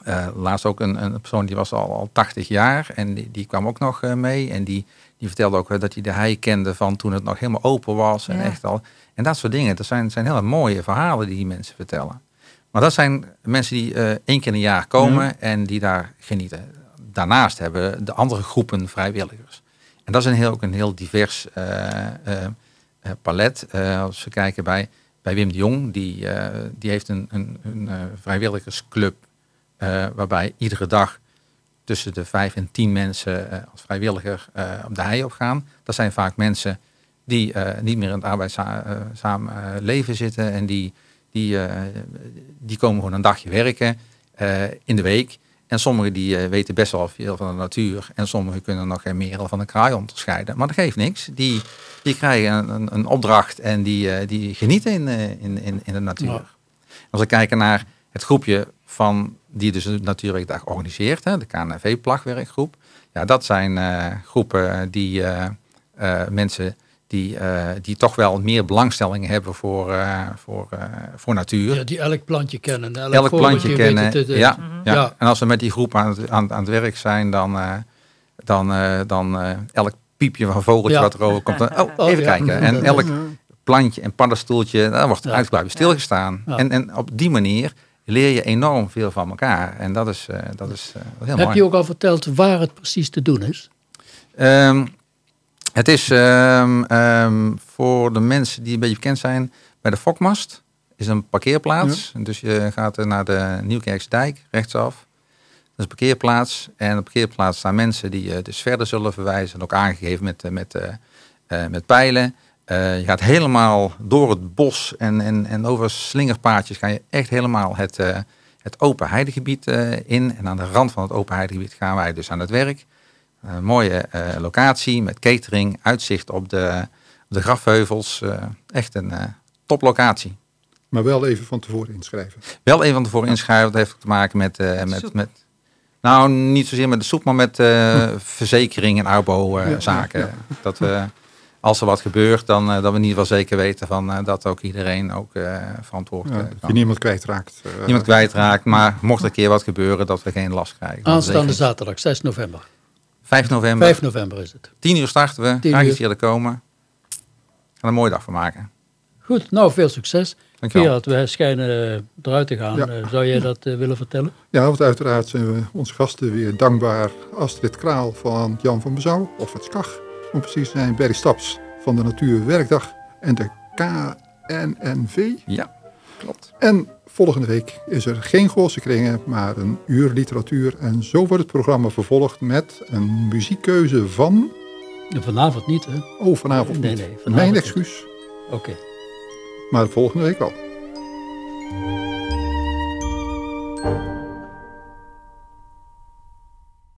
eh, laatst ook een, een persoon die was al, al 80 jaar en die, die kwam ook nog eh, mee. En die, die vertelde ook eh, dat hij de hei kende van toen het nog helemaal open was. En, Ja. echt al, en dat soort dingen. Dat zijn, zijn hele mooie verhalen die die mensen vertellen. Maar dat zijn mensen die één keer in een jaar komen en die daar genieten. Daarnaast hebben de andere groepen vrijwilligers. En dat is een heel, ook een heel divers palet. Als we kijken bij, bij Wim de Jong, die, die heeft een, een, een vrijwilligersclub eh, waarbij iedere dag tussen de vijf en tien mensen eh, als vrijwilliger eh, op de hei opgaan. Dat zijn vaak mensen die niet meer in het arbeidzaam eh, leven zitten en die, die, die komen gewoon een dagje werken in de week. En sommigen die weten best wel veel van de natuur. En sommigen kunnen nog geen merel van de kraai onderscheiden. Maar dat geeft niks. Die, die krijgen een, een, een opdracht en die, die genieten in, in, in, in de natuur. Ja. Als we kijken naar het groepje van die dus de Natuurwerkdag organiseert, hè, de KNV-plagwerkgroep. Ja, dat zijn eh, groepen die eh, eh, mensen die, eh, die toch wel meer belangstelling hebben voor, eh, voor, eh, voor natuur. Ja, die elk plantje kennen. Elk, Elk vogeltje plantje kennen. te- ja, ja. Ja. En als we met die groep aan het, aan, aan het werk zijn, dan, eh, dan, eh, dan eh, elk piepje van vogeltje Ja. wat erover komt. Dan, oh, Oh, even ja. kijken. En elk plantje en paddenstoeltje, daar wordt Ja. uitgebreid bij stilgestaan. Ja. En, en op die manier leer je enorm veel van elkaar. En dat is, eh, dat is, eh, heel Heb mooi. je ook al verteld waar het precies te doen is? Ehm, het is ehm, ehm, voor de mensen die een beetje bekend zijn bij de Fokmast. Is een parkeerplaats. Dus je gaat naar de Nieuwkerkse dijk rechtsaf. Dat is een parkeerplaats. En op de parkeerplaats staan mensen die je dus verder zullen verwijzen. En ook aangegeven met, eh, met, eh, eh, met pijlen. Eh, je gaat helemaal door het bos en, en, en over slingerpaadjes ga je echt helemaal het, eh, het open heidegebied eh, in. En aan de rand van het open heidegebied gaan wij dus aan het werk. Een mooie eh, locatie met catering, uitzicht op de, de grafheuvels. Eh, echt een eh, toplocatie. Maar wel even van tevoren inschrijven. Wel even van tevoren inschrijven, dat heeft te maken met... eh, Met met, nou, niet zozeer met de soep, maar met eh, verzekering en Ja, arbouwzaken. ja, Dat we, als er wat gebeurt, dan eh, dat we in ieder geval zeker weten van, eh, dat ook iedereen ook eh, verantwoord Ja, dat je kan. niemand kwijtraakt. Niemand kwijtraakt, maar mocht er een keer wat gebeuren, dat we geen last krijgen. Aanstaande zeker. zaterdag, 6 november. 5 november, 5 november is het. 10 uur starten we. 10 Graag uur. eens eerder komen. Gaan er een mooie dag van maken. Goed, nou veel succes. Dankjewel. Gerard, wij schijnen eruit te gaan. Ja. Zou jij dat willen vertellen? Ja, want uiteraard zijn we onze gasten weer dankbaar. Astrid Kraal van Jan van Bezouw, of het SKAG, om precies te zijn, de Staps van de Natuurwerkdag en de KNNV. Ja, klopt. En volgende week is er geen grootse kringen, maar een uur literatuur. En zo wordt het programma vervolgd met een muziekkeuze van... Vanavond niet, hè? Oh, vanavond nee, niet. Nee, nee, vanavond Mijn excuus. Oké. Maar volgende week wel.